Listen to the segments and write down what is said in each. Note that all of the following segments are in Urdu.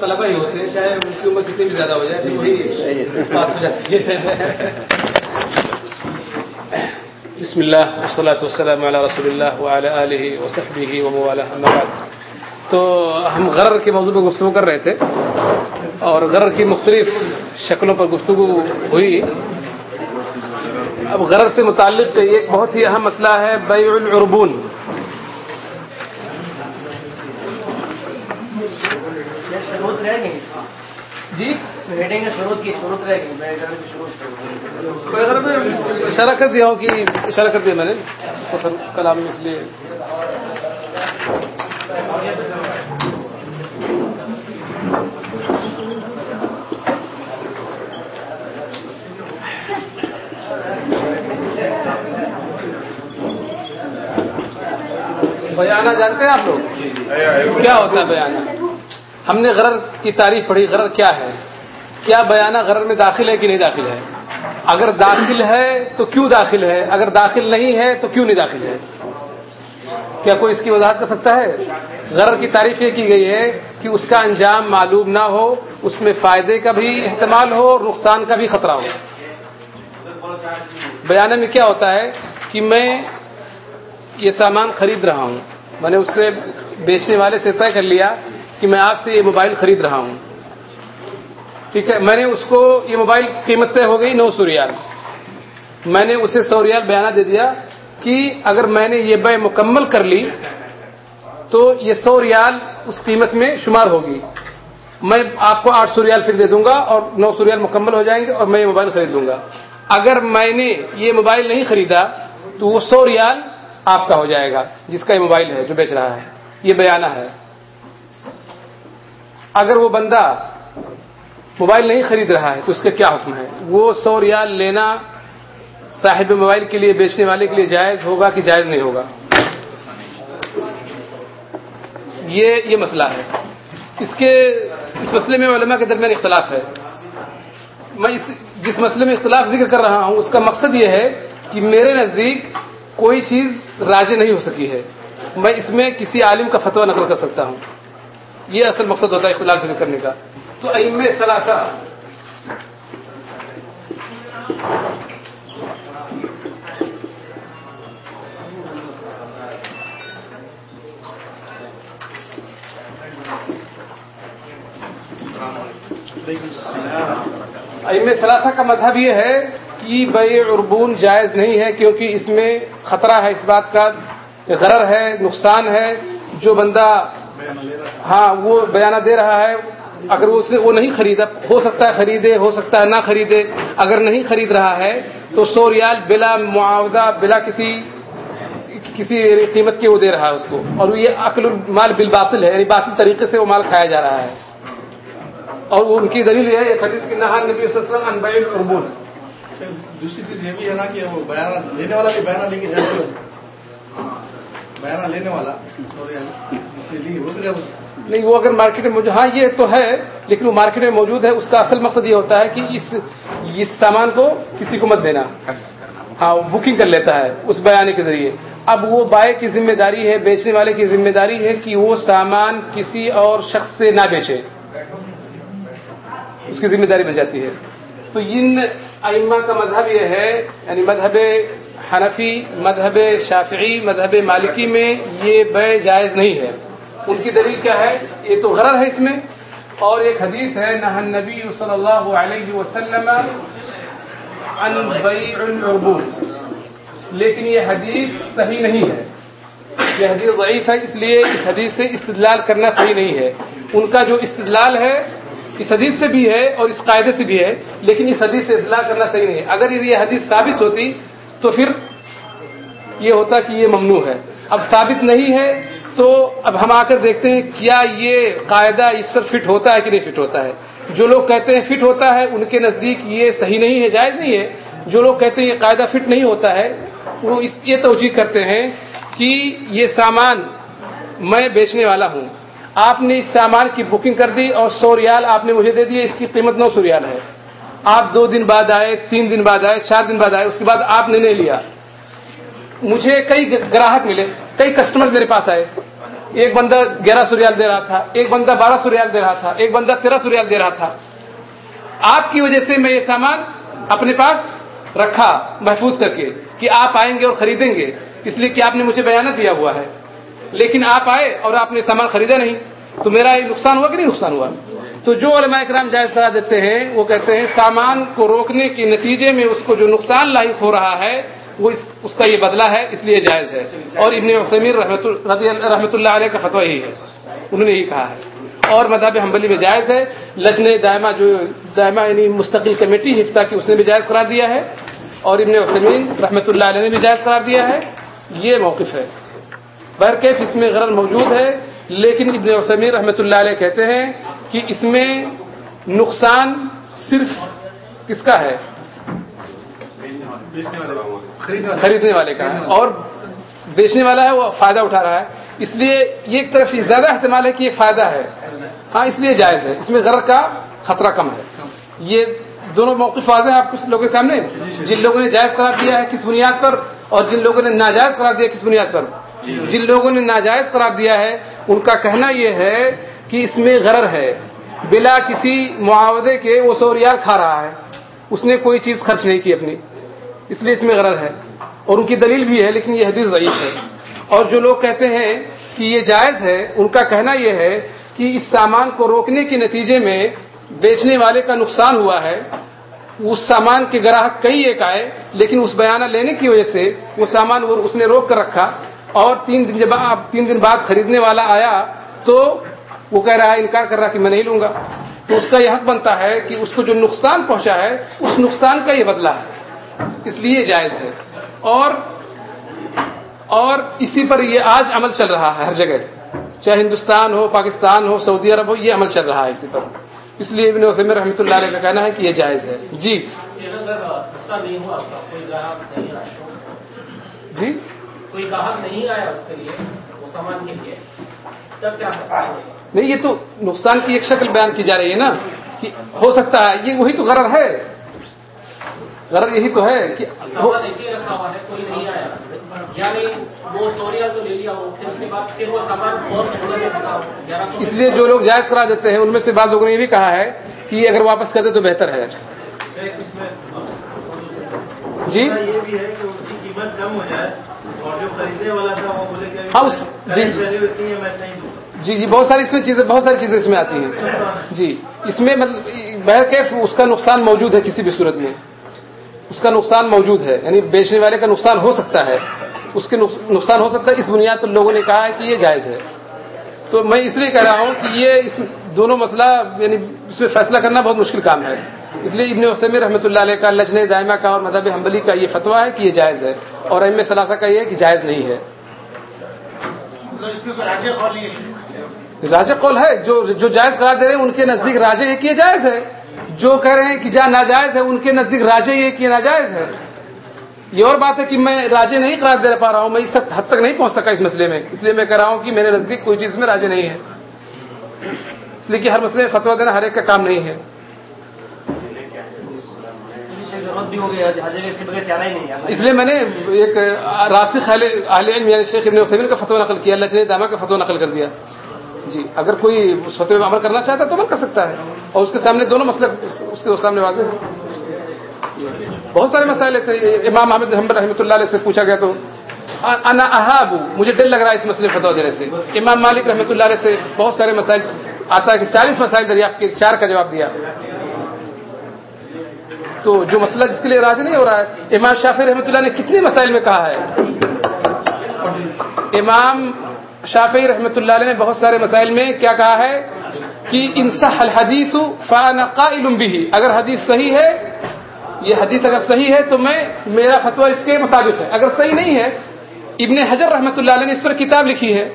طلبہ ہی ہوتے ہیں، چاہے ان کی عمر کتنی بھی زیادہ ہو جائے، تو وہی بات ہو جاتی ہے۔ بسم اللہ، والصلاة والسلام علی رسول اللہ وعلى آلہ وصحبہ وموالہ اما بعد۔ تو ہم غرر کے موضوع پر گفتگو کر رہے تھے اور غرر کی مختلف شکلوں پر گفتگو ہوئی۔ اب غرر سے متعلق ایک بہت ہی اہم مسئلہ ہے، بیع العربون۔ شروط رہے گی جی؟ میٹنگ میں شروع کی شروط رہے گی میں اشارہ کر دیا ہو کہ اشارہ کر دیا میں نے۔ کلام اس لیے۔ بیانہ جانتے ہیں آپ لوگ؟ کیا ہوتا ہے بیانہ؟ ہم نے غرر کی تعریف پڑھی، غرر کیا ہے؟ کیا بیانہ غرر میں داخل ہے کہ نہیں داخل ہے؟ اگر داخل ہے تو کیوں داخل ہے؟ اگر داخل نہیں ہے تو کیوں نہیں داخل ہے؟ کیا کوئی اس کی وضاحت کر سکتا ہے؟ غرر کی تعریف یہ کی گئی ہے کہ اس کا انجام معلوم نہ ہو، اس میں فائدے کا بھی احتمال ہو اور نقصان کا بھی خطرہ ہو۔ بیانہ میں کیا ہوتا ہے کہ میں یہ سامان خرید رہا ہوں، میں نے اس سے بیچنے والے سے طے کر لیا کہ میں آپ سے یہ موبائل خرید رہا ہوں۔ ٹھیک ہے؟ میں نے اس کو، یہ موبائل کی قیمت طے ہو گئی نو سو ریال۔ میں نے اسے سو ریال بیانہ دے دیا کہ اگر میں نے یہ بے مکمل کر لی تو یہ سو ریال اس قیمت میں شمار ہوگی۔ میں آپ کو آٹھ سو ریال پھر دے دوں گا اور نو سو ریال مکمل ہو جائیں گے اور میں یہ موبائل خرید لوں گا۔ اگر میں نے یہ موبائل نہیں خریدا تو وہ سو ریال آپ کا ہو جائے گا، جس کا یہ موبائل ہے جو بیچ رہا ہے۔ یہ بیانہ ہے۔ اگر وہ بندہ موبائل نہیں خرید رہا ہے تو اس کا کیا حکم ہے؟ وہ سو ریال لینا صاحب موبائل کے لیے بیچنے والے کے لیے جائز ہوگا کہ جائز نہیں ہوگا؟ یہ یہ مسئلہ ہے۔ اس کے، اس مسئلے میں علماء کے درمیان اختلاف ہے۔ میں اس، جس مسئلے میں اختلاف ذکر کر رہا ہوں، اس کا مقصد یہ ہے کہ میرے نزدیک کوئی چیز راج نہیں ہو سکی ہے۔ میں اس میں کسی عالم کا فتویٰ نقل کر سکتا ہوں۔ یہ اصل مقصد ہوتا ہے اختلاف ذکر کرنے کا۔ تو ام سلاثہ ام سلاثہ کا مذہب یہ ہے کہ بے عربون جائز نہیں ہے کیونکہ اس میں خطرہ ہے اس بات کا۔ غرر ہے، نقصان ہے۔ جو بندہ ہاں وہ بیانہ دے رہا ہے۔ اگر وہ وہ نہیں خریدا، ہو سکتا ہے خریدے، ہو سکتا ہے نہ خریدے۔ اگر نہیں خرید رہا ہے، تو سو ریال بلا معاوضہ، بلا کسی کسی قیمت کے وہ دے رہا ہے اس کو۔ اور یہ عقل المال بالباطل ہے یعنی باطل طریقے سے وہ مال کھایا جا رہا ہے۔ اور ان کی دلیل یہ ہے حدیث کی نہان نبی صلی اللہ علیہ وسلم انبئی دوسری چیز یہ بھی ہے نا کہ وہ بیانہ، لینے والا بھی بیانہ لے کے جائے بیانہ لینے والا نہیں وہ اگر مارکیٹ میں موجود ہاں یہ تو ہے لیکن وہ مارکیٹ میں موجود ہے اس کا اصل مقصد یہ ہوتا ہے کہ اس اس سامان کو کسی کو مت دینا۔ ہاں وہ بکنگ کر لیتا ہے اس بیانے کے ذریعے۔ اب وہ بائے کی ذمہ داری ہے بیچنے والے کی ذمہ داری ہے کہ وہ سامان کسی اور شخص سے نہ بیچے۔ اس کی ذمہ داری بن جاتی ہے۔ تو ان ائمہ کا مذہب یہ ہے یعنی مذہب حنفی مذہب شافعی مذہب مالکی میں یہ بے جائز نہیں ہے۔ ان کی دلیل کیا ہے؟ یہ تو غرر ہے اس میں۔ اور ایک حدیث ہے نہ نبی صلی اللہ علیہ وسلم عن بیع العربون لیکن یہ حدیث صحیح نہیں ہے۔ یہ حدیث ضعیف ہے، اس لیے اس حدیث سے استدلال کرنا صحیح نہیں ہے۔ ان کا جو استدلال ہے، اس حدیث سے بھی ہے اور اس قاعدے سے بھی ہے، لیکن اس حدیث سے استدلال کرنا صحیح نہیں ہے۔ اگر یہ حدیث ثابت ہوتی تو پھر یہ ہوتا کہ یہ ممنوع ہے۔ اب ثابت نہیں ہے تو اب ہم آ کر دیکھتے ہیں کیا یہ قاعدہ اس پر فٹ ہوتا ہے کہ نہیں فٹ ہوتا ہے۔ جو لوگ کہتے ہیں فٹ ہوتا ہے، ان کے نزدیک یہ صحیح نہیں ہے، جائز نہیں ہے۔ جو لوگ کہتے ہیں یہ قاعدہ فٹ نہیں ہوتا ہے، وہ اس یہ توجہ کرتے ہیں کہ یہ سامان میں بیچنے والا ہوں۔ آپ نے اس سامان کی بکنگ کر دی اور سو ریال آپ نے مجھے دے دی اس کی قیمت نو سو ریال ہے۔ آپ دو دن بعد آئے، تین دن بعد آئے، چار دن بعد آئے، اس کے بعد آپ نے نہیں لیا۔ مجھے کئی گراہک ملے، کئی کسٹمر میرے پاس آئے۔ ایک بندہ گیارہ سو ریال دے رہا تھا، ایک بندہ بارہ سو ریال دے رہا تھا، ایک بندہ تیرہ سو ریال دے رہا تھا۔ آپ کی وجہ سے میں یہ سامان اپنے پاس رکھا، محفوظ کر کے کہ آپ آئیں گے اور خریدیں گے۔ اس لیے کہ آپ نے مجھے بیانہ دیا ہوا ہے۔ لیکن آپ آئے اور آپ نے سامان خریدا نہیں۔ تو میرا یہ نقصان ہوا کہ نہیں نقصان ہوا؟ تو جو علماء کرام جائز کرا دیتے ہیں، وہ کہتے ہیں سامان کو روکنے کے نتیجے میں اس کو جو نقصان لاحق ہو رہا ہے، وہ اس اس کا یہ بدلہ ہے، اس لیے جائز ہے۔ اور ابن وسمیر رحمۃ اللہ علیہ کا فتویٰ یہی ہے۔ انہوں نے یہی کہا ہے۔ اور مذہب حنبلی میں جائز ہے۔ لجن دائمہ جو دائمہ یعنی مستقل کمیٹی ہفتہ کی اس نے بھی جائز قرار دیا ہے۔ اور ابن وسمین رحمۃ اللہ علیہ نے بھی جائز قرار دیا ہے۔ یہ موقف ہے۔ برکیف اس میں غرض موجود ہے، لیکن ابن وسمیر رحمۃ اللہ علیہ کہتے ہیں کہ اس میں نقصان صرف کس کا ہے؟ خریدنے والے کا ہے۔ اور بیچنے والا ہے، وہ فائدہ اٹھا رہا ہے۔ اس لیے یہ ایک طرف زیادہ احتمال ہے کہ یہ فائدہ ہے۔ ہاں اس لیے جائز ہے۔ اس میں غرض کا خطرہ کم ہے۔ یہ دونوں موقف واضح ہیں، آپ کچھ لوگوں کے سامنے؟ جن لوگوں نے جائز قرار دیا ہے کس بنیاد پر؟ اور جن لوگوں نے ناجائز قرار دیا کس بنیاد پر؟ جن لوگوں نے ناجائز قرار دیا ہے، ان کا کہنا یہ ہے کہ اس میں غرر ہے۔ بلا کسی معاوضے کے وہ سو ریال کھا رہا ہے۔ اس نے کوئی چیز خرچ نہیں کی اپنی۔ اس لیے اس میں غرض ہے۔ اور ان کی دلیل بھی ہے، لیکن یہ حدیث ضعیف ہے۔ اور جو لوگ کہتے ہیں کہ یہ جائز ہے، ان کا کہنا یہ ہے کہ اس سامان کو روکنے کے نتیجے میں بیچنے والے کا نقصان ہوا ہے۔ اس سامان کے گراہک کئی ایک آئے، لیکن اس بیانہ لینے کی وجہ سے وہ سامان اس نے روک کر رکھا۔ اور تین دن جب تین دن بعد خریدنے والا آیا تو وہ کہہ رہا ہے، انکار کر رہا کہ میں نہیں لوں گا۔ تو اس کا یہ حق بنتا ہے کہ اس کو جو نقصان پہنچا ہے، اس نقصان کا یہ بدلہ ہے۔ اس لیے جائز ہے۔ اور اور اسی پر یہ آج عمل چل رہا ہے ہر جگہ۔ چاہے ہندوستان ہو، پاکستان ہو، سعودی عرب ہو، یہ عمل چل رہا ہے اسی پر۔ اس لیے ابن وسیم رحمۃ اللہ علیہ کا کہنا ہے کہ یہ جائز ہے۔ جی۔ نہیں ہوا جی؟ کوئی گاہک نہیں آیا اس کے لیے، وہ سامان نہیں ہے تب کیا نہیں یہ تو نقصان کی ایک شکل بیان کی جا رہی ہے نا کہ ہو سکتا ہے یہ وہی تو غرض ہے۔ غرض یہی تو ہے کہ یعنی اس لیے جو لوگ جائز کرا دیتے ہیں ان میں سے بعض لوگوں نے یہ بھی کہا ہے کہ اگر واپس کر دے تو بہتر ہے۔ جی؟ یہ بھی ہے کہ اس کی قیمت کم ہو جائے اور جو خریدنے والا تھا وہ بولے کہ ہاں، جی، جی۔ جی بہت ساری اس میں چیزیں، بہت ساری چیزیں اس میں آتی ہیں۔ جی اس میں مطلب، بہرکیف اس کا نقصان موجود ہے کسی بھی صورت میں۔ اس کا نقصان موجود ہے یعنی بیچنے والے کا نقصان ہو سکتا ہے۔ اس کے نقصان ہو سکتا ہے، اس بنیاد پر لوگوں نے کہا ہے کہ یہ جائز ہے۔ تو میں اس لیے کہہ رہا ہوں کہ یہ اس دونوں مسئلہ یعنی اس میں فیصلہ کرنا بہت مشکل کام ہے۔ اس لیے ابن وسیم رحمۃ اللہ علیہ کا لجن دائمہ کا اور مذہب حنبلی کا یہ فتویٰ ہے کہ یہ جائز ہے۔ اور ام ثلاثہ کا یہ ہے کہ جائز نہیں ہے۔ راجہ قول ہے، جو جو جائز قرار دے رہے ہیں، ان کے نزدیک راجے یہ کہ یہ جائز ہے۔ جو کہہ رہے ہیں کہ جہاں ناجائز ہے، ان کے نزدیک راجے یہ کہ یہ ناجائز ہے۔ یہ اور بات ہے کہ میں راجے نہیں قرار دے پا رہا ہوں، میں اس حد تک نہیں پہنچ سکا اس مسئلے میں۔ اس لیے میں کہہ رہا ہوں کہ میرے نزدیک کوئی چیز میں راجے نہیں ہے۔ اس لیے کہ ہر مسئلے میں فتوا دینا ہر ایک کا کام نہیں ہے۔ اس لیے میں نے ایک راسخ اہل علم یعنی شیخ ابن وسیمین کا فتوا نقل کیا، اللہ دامہ کا فتوا نقل کر دیا۔ جی اگر کوئی اس فتوے میں عمل کرنا چاہتا ہے تو عمل کر سکتا ہے۔ اور اس کے سامنے دونوں مسئلے اس کے سامنے واضح ہیں۔ بہت سارے مسائل ایسے، امام احمد حمبر رحمۃ اللہ علیہ سے پوچھا گیا تو، انا احاب، مجھے دل لگ رہا ہے اس مسئلے فتوا دینے سے۔ امام مالک رحمۃ اللہ علیہ سے بہت سارے مسائل، آتا ہے کہ چالیس مسائل دریافت کے چار کا جواب دیا۔ تو جو مسئلہ جس کے لیے راج نہیں ہو رہا ہے، امام شافی رحمۃ اللہ نے کتنے مسائل میں کہا ہے؟ امام شافی رحمۃ اللہ علیہ نے بہت سارے مسائل میں کیا کہا ہے کہ انصح الحدیث فانا قائل به۔ اگر حدیث صحیح ہے، یہ حدیث اگر صحیح ہے تو میں، میرا فتویٰ اس کے مطابق ہے۔ اگر صحیح نہیں ہے، ابن حجر رحمۃ اللہ علیہ نے اس پر کتاب لکھی ہے۔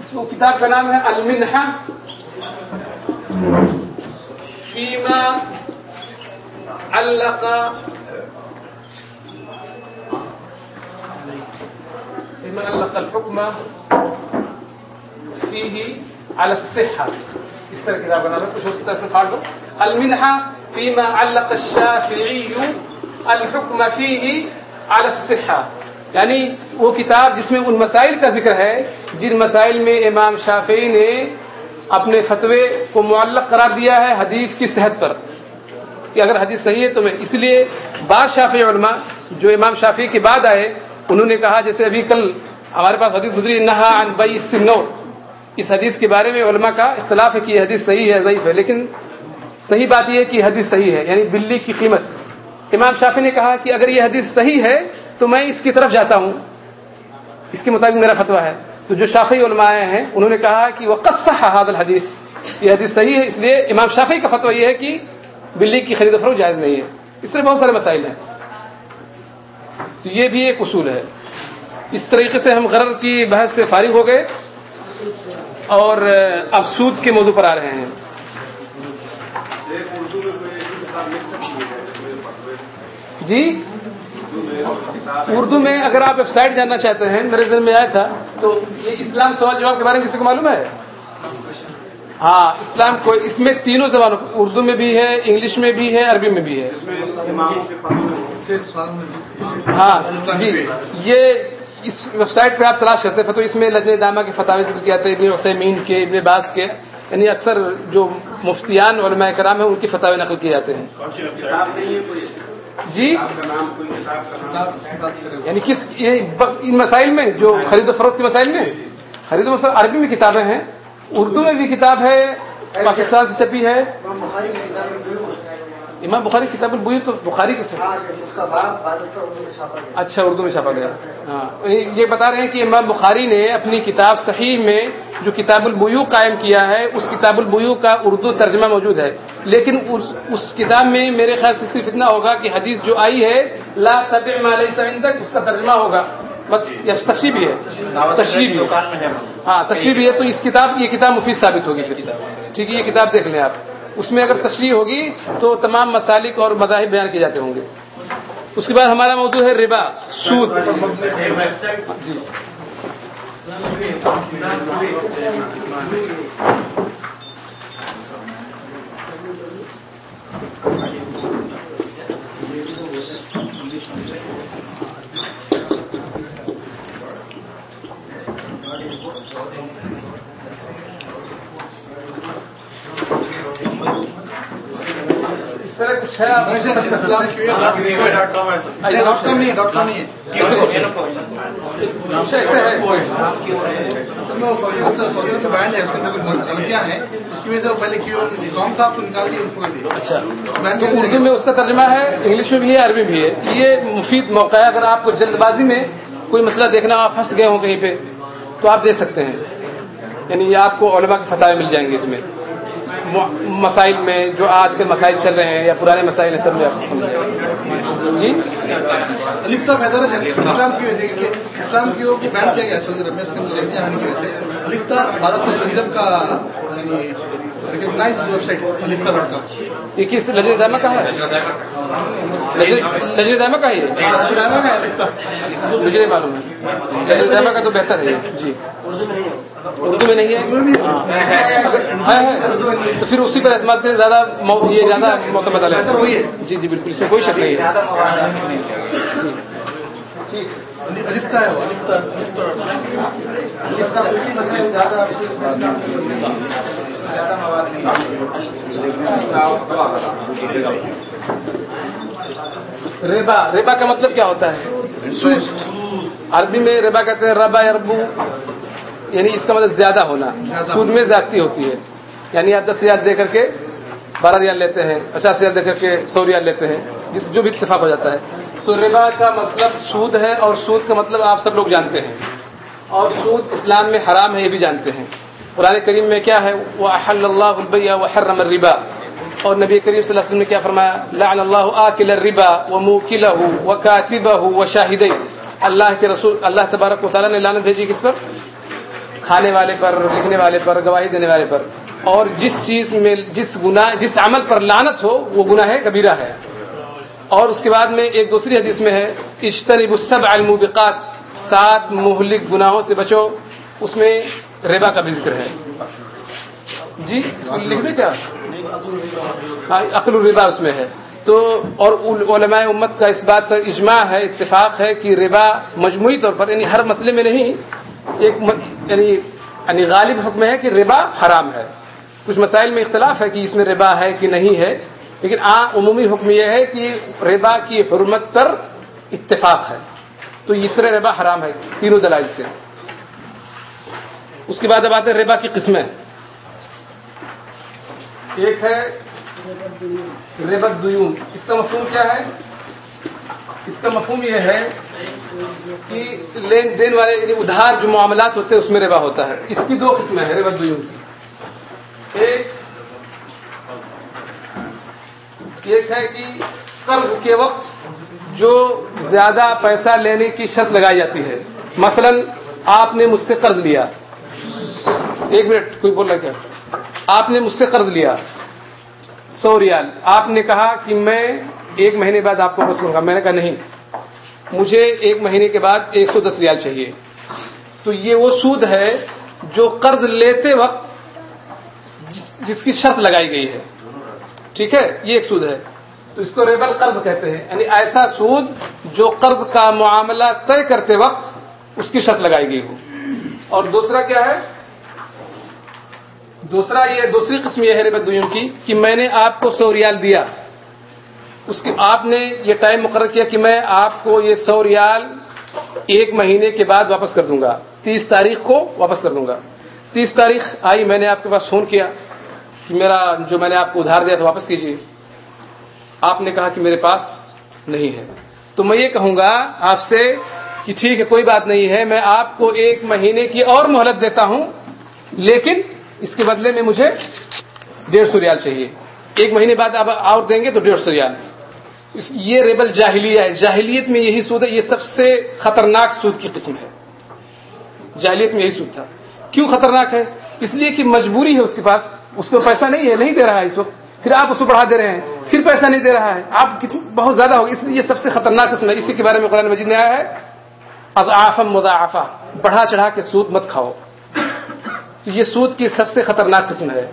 اس وہ کتاب کا نام ہے المنحہ فیما علق فيما علق الحكم فيه على الصحة. اس طرح کتاب کا نام ہے، کچھ ہو سکتا ہے پھاڑ دو. المنحة فيما علق الشافعي الحكم فيه على الصحة. یعنی وہ کتاب جس میں ان مسائل کا ذکر ہے، جن مسائل میں امام شافعی نے اپنے فتوے کو معلق قرار دیا ہے حدیث کی صحت پر. کہ اگر حدیث صحیح ہے تو میں اس لیے بعض شافی علماء جو امام شافی کے بعد آئے انہوں نے کہا جیسے ابھی کل ہمارے پاس حدیث گزری، نہا عن بئی سنور اس حدیث کے بارے میں علماء کا اختلاف ہے کہ یہ حدیث صحیح ہے، ضعیف ہے، لیکن صحیح بات یہ ہے کہ حدیث صحیح ہے یعنی بلی کی قیمت۔ امام شافی نے کہا کہ اگر یہ حدیث صحیح ہے تو میں اس کی طرف جاتا ہوں۔ اس کے مطابق میرا فتویٰ ہے۔ تو جو شافی علماء آئے ہیں، انہوں نے کہا کہ وہ قصہ حاد الحدیث۔ یہ حدیث صحیح ہے، اس لیے امام شافی کا فتویٰ یہ ہے کہ بلی کی خرید و فروخت جائز نہیں ہے۔ اس سے بہت سارے مسائل ہیں۔ تو یہ بھی ایک اصول ہے۔ اس طریقے سے ہم غرر کی بحث سے فارغ ہو گئے اور اب سود کے موضوع پر آ رہے ہیں۔ جی؟ اردو میں اگر آپ ویب سائٹ جاننا چاہتے ہیں میرے ذہن میں آیا تھا تو یہ اسلام سوال جواب کے بارے میں کسی کو معلوم ہے؟ ہاں اسلام کو اس میں تینوں زبانوں اردو میں بھی ہے انگلش میں بھی ہے عربی میں بھی ہے۔ ہاں جی یہ اس ویب سائٹ پہ آپ تلاش کرتے ہیں تو اس میں لجن دامہ کے فتح ذکر کیا تھا ابن عثیمین کے ابن باز کے یعنی اکثر جو مفتیان علماء کرام ہیں ان کی فتح نقل کیے جاتے ہیں۔ جی؟ یعنی کس ان مسائل میں جو خرید و فروخت کے مسائل میں خرید و فروخت عربی میں کتابیں ہیں اردو میں بھی کتاب ہے پاکستان سے چھپی ہے۔ امام بخاری کتاب البوئی تو بخاری کے سے اچھا اردو میں چھاپا گیا۔ ہاں یہ بتا رہے ہیں کہ امام بخاری نے اپنی کتاب صحیح میں جو کتاب البیو قائم کیا ہے اس کتاب البیو کا اردو ترجمہ موجود ہے۔ لیکن اس کتاب میں میرے خیال سے صرف اتنا ہوگا کہ حدیث جو آئی ہے لا طب تک اس کا ترجمہ ہوگا۔ بس یہ تشریح بھی ہے۔ تشریح بھی ہاں تشریح بھی ہے تو اس کتاب یہ کتاب مفید ثابت ہوگی پھر۔ ٹھیک ہے یہ کتاب دیکھ لیں آپ۔ اس میں اگر تشریح ہوگی تو تمام مسالک اور مذاہب بیان کیے جاتے ہوں گے۔ اس کے بعد ہمارا موضوع ہے ربا، سود۔ جی اس طرح کچھ ہے اچھا اردو میں اس کا ترجمہ ہے، انگلش میں بھی ہے، عربی بھی ہے۔ یہ مفید موقع ہے، اگر آپ کو جلد بازی میں کوئی مسئلہ دیکھنا آپ پھنس گئے ہوں کہیں پہ، تو آپ دیکھ سکتے ہیں۔ یعنی یہ آپ کو علماء کے فتح مل جائیں گے اس میں۔ مسائل میں جو آج کل مسائل چل رہے ہیں یا پرانے مسائل ہیں، سب میں آپ جی؟ الفتا بہتر ہے، اسلام کی وجہ سے اسلام کی وہ بین کیا گیا، سعودی عرب میں، اس کے اندر لڑکیاں بھارت کا یعنی یہ کس لجن دامہ کا ہے؟ لجن دامہ کا. ہے مجھے معلوم ہے۔ لجن دامہ کا تو بہتر ہے جی۔ اردو میں نہیں ہے؟ اگر ہے تو پھر اسی پر اعتماد کریں زیادہ یہ زیادہ معتمد ہے۔ جی جی بالکل اس میں کوئی شک نہیں ہے۔ ہے ریبا ریبا کا مطلب کیا ہوتا ہے؟ عربی میں ریبا کہتے ہیں ربا اربو یعنی اس کا مطلب زیادہ ہونا سود میں زیادتی ہوتی ہے۔ یعنی آپ دس ہزار دے کر کے بارہ ریال لیتے ہیں پچاس ہزار دے کر کے سو ریال لیتے ہیں جو بھی اتفاق ہو جاتا ہے۔ تو ربا کا مطلب سود ہے اور سود کا مطلب آپ سب لوگ جانتے ہیں۔ اور سود اسلام میں حرام ہے، یہ بھی جانتے ہیں۔ قرآن کریم میں کیا ہے؟ وہ احل اللہ البیہ و حرم الربا اور نبی کریم صلی اللہ علیہ وسلم نے کیا فرمایا؟ لعن اللہ آکل الربا و موکلہ و کاتبہ و شاہدی اللہ کے رسول، اللہ تبارک و تعالیٰ نے لعنت بھیجی کس پر؟ کھانے والے پر، لکھنے والے پر، گواہی دینے والے پر۔ اور جس چیز میں، جس گناہ، جس عمل پر لانت ہو، وہ گناہ ہے کبیرہ ہے۔ اور اس کے بعد میں ایک دوسری حدیث میں ہے اشترب السبع الموبقات، سات مہلک گناہوں سے بچو۔ اس میں ریبا کا بھی ذکر ہے۔ جی اس کو لکھ دیں کیا؟ ہاں الربا اس میں ہے۔ تو، اور علماء امت کا اس بات پر اجماع ہے، اتفاق ہے کہ ربا مجموعی طور پر یعنی ہر مسئلے میں نہیں، ایک یعنی یعنی غالب حکم ہے کہ ربا حرام ہے۔ کچھ مسائل میں اختلاف ہے کہ اس میں ربا ہے کہ نہیں ہے۔ لیکن آ، عمومی حکم یہ ہے کہ ربا کی حرمت پر اتفاق ہے۔ تو اس طرح ربا حرام ہے، تینوں دلائل سے۔ اس کے بعد اب آتے ہیں ربا کی قسمیں۔ ایک ہے ربت دیون اس کا مفہوم کیا ہے؟ اس کا مفہوم یہ ہے کہ لین دین والے یعنی ادھار جو معاملات ہوتے ہیں، اس میں ربا ہوتا ہے۔ اس کی دو قسمیں ہیں ربت دیون کی۔ ایک ایک ہے کہ قرض کے وقت جو زیادہ پیسہ لینے کی شرط لگائی جاتی ہے۔ مثلا آپ نے مجھ سے قرض لیا۔ ایک منٹ، کوئی بول رہا کیا؟ آپ نے مجھ سے قرض لیا۔ سو ریال۔ آپ نے کہا کہ میں ایک مہینے بعد آپ کو واپس کروں گا۔ میں نے کہا نہیں۔ مجھے ایک مہینے کے بعد ایک سو دس ریال چاہیے۔ تو یہ وہ سود ہے جو قرض لیتے وقت جس- جس کی شرط لگائی گئی ہے۔ ٹھیک ہے؟ یہ ایک سود ہے۔ تو اس کو ریبل قرض کہتے ہیں۔ یعنی ایسا سود جو قرض کا معاملہ طے کرتے وقت اس کی شرط لگائی گئی ہو۔ اور دوسرا کیا ہے؟ دوسرا یہ دوسری قسم یہ ہے ربت دوئم کی کہ میں نے آپ کو سو ریال دیا۔ اس کی آپ نے یہ ٹائم مقرر کیا کہ میں آپ کو یہ سو ریال ایک مہینے کے بعد واپس کر دوں گا۔ تیس تاریخ کو واپس کر دوں گا۔ تیس تاریخ آئی، میں نے آپ کے پاس فون کیا۔ کہ میرا جو میں نے آپ کو ادھار دیا تھا واپس کیجیے۔ آپ نے کہا کہ میرے پاس نہیں ہے۔ تو میں یہ کہوں گا آپ سے کہ ٹھیک ہے، کوئی بات نہیں ہے، میں آپ کو ایک مہینے کی اور مہلت دیتا ہوں، لیکن اس کے بدلے میں مجھے ڈیڑھ سو ریال چاہیے۔ ایک مہینے بعد آپ اور دیں گے تو ڈیڑھ سو ریال۔ یہ ریبل جاہلیہ ہے۔ جاہلیت میں یہی سود ہے، یہ سب سے خطرناک سود کی قسم ہے۔ جاہلیت میں یہی سود تھا۔ کیوں خطرناک ہے؟ اس لیے کہ مجبوری ہے اس کے پاس۔ اس کو پیسہ نہیں ہے، نہیں دے رہا ہے اس وقت۔ پھر آپ اس کو بڑھا دے رہے ہیں، پھر پیسہ نہیں دے رہا ہے۔ آپ بہت زیادہ ہوگا اس لیے یہ سب سے خطرناک قسم ہے۔ اسی کے بارے میں قرآن مجید نے آیا ہے، اضعافا مضاعفا بڑھا چڑھا کے سود مت کھاؤ۔ تو یہ سود کی سب سے خطرناک قسم ہے۔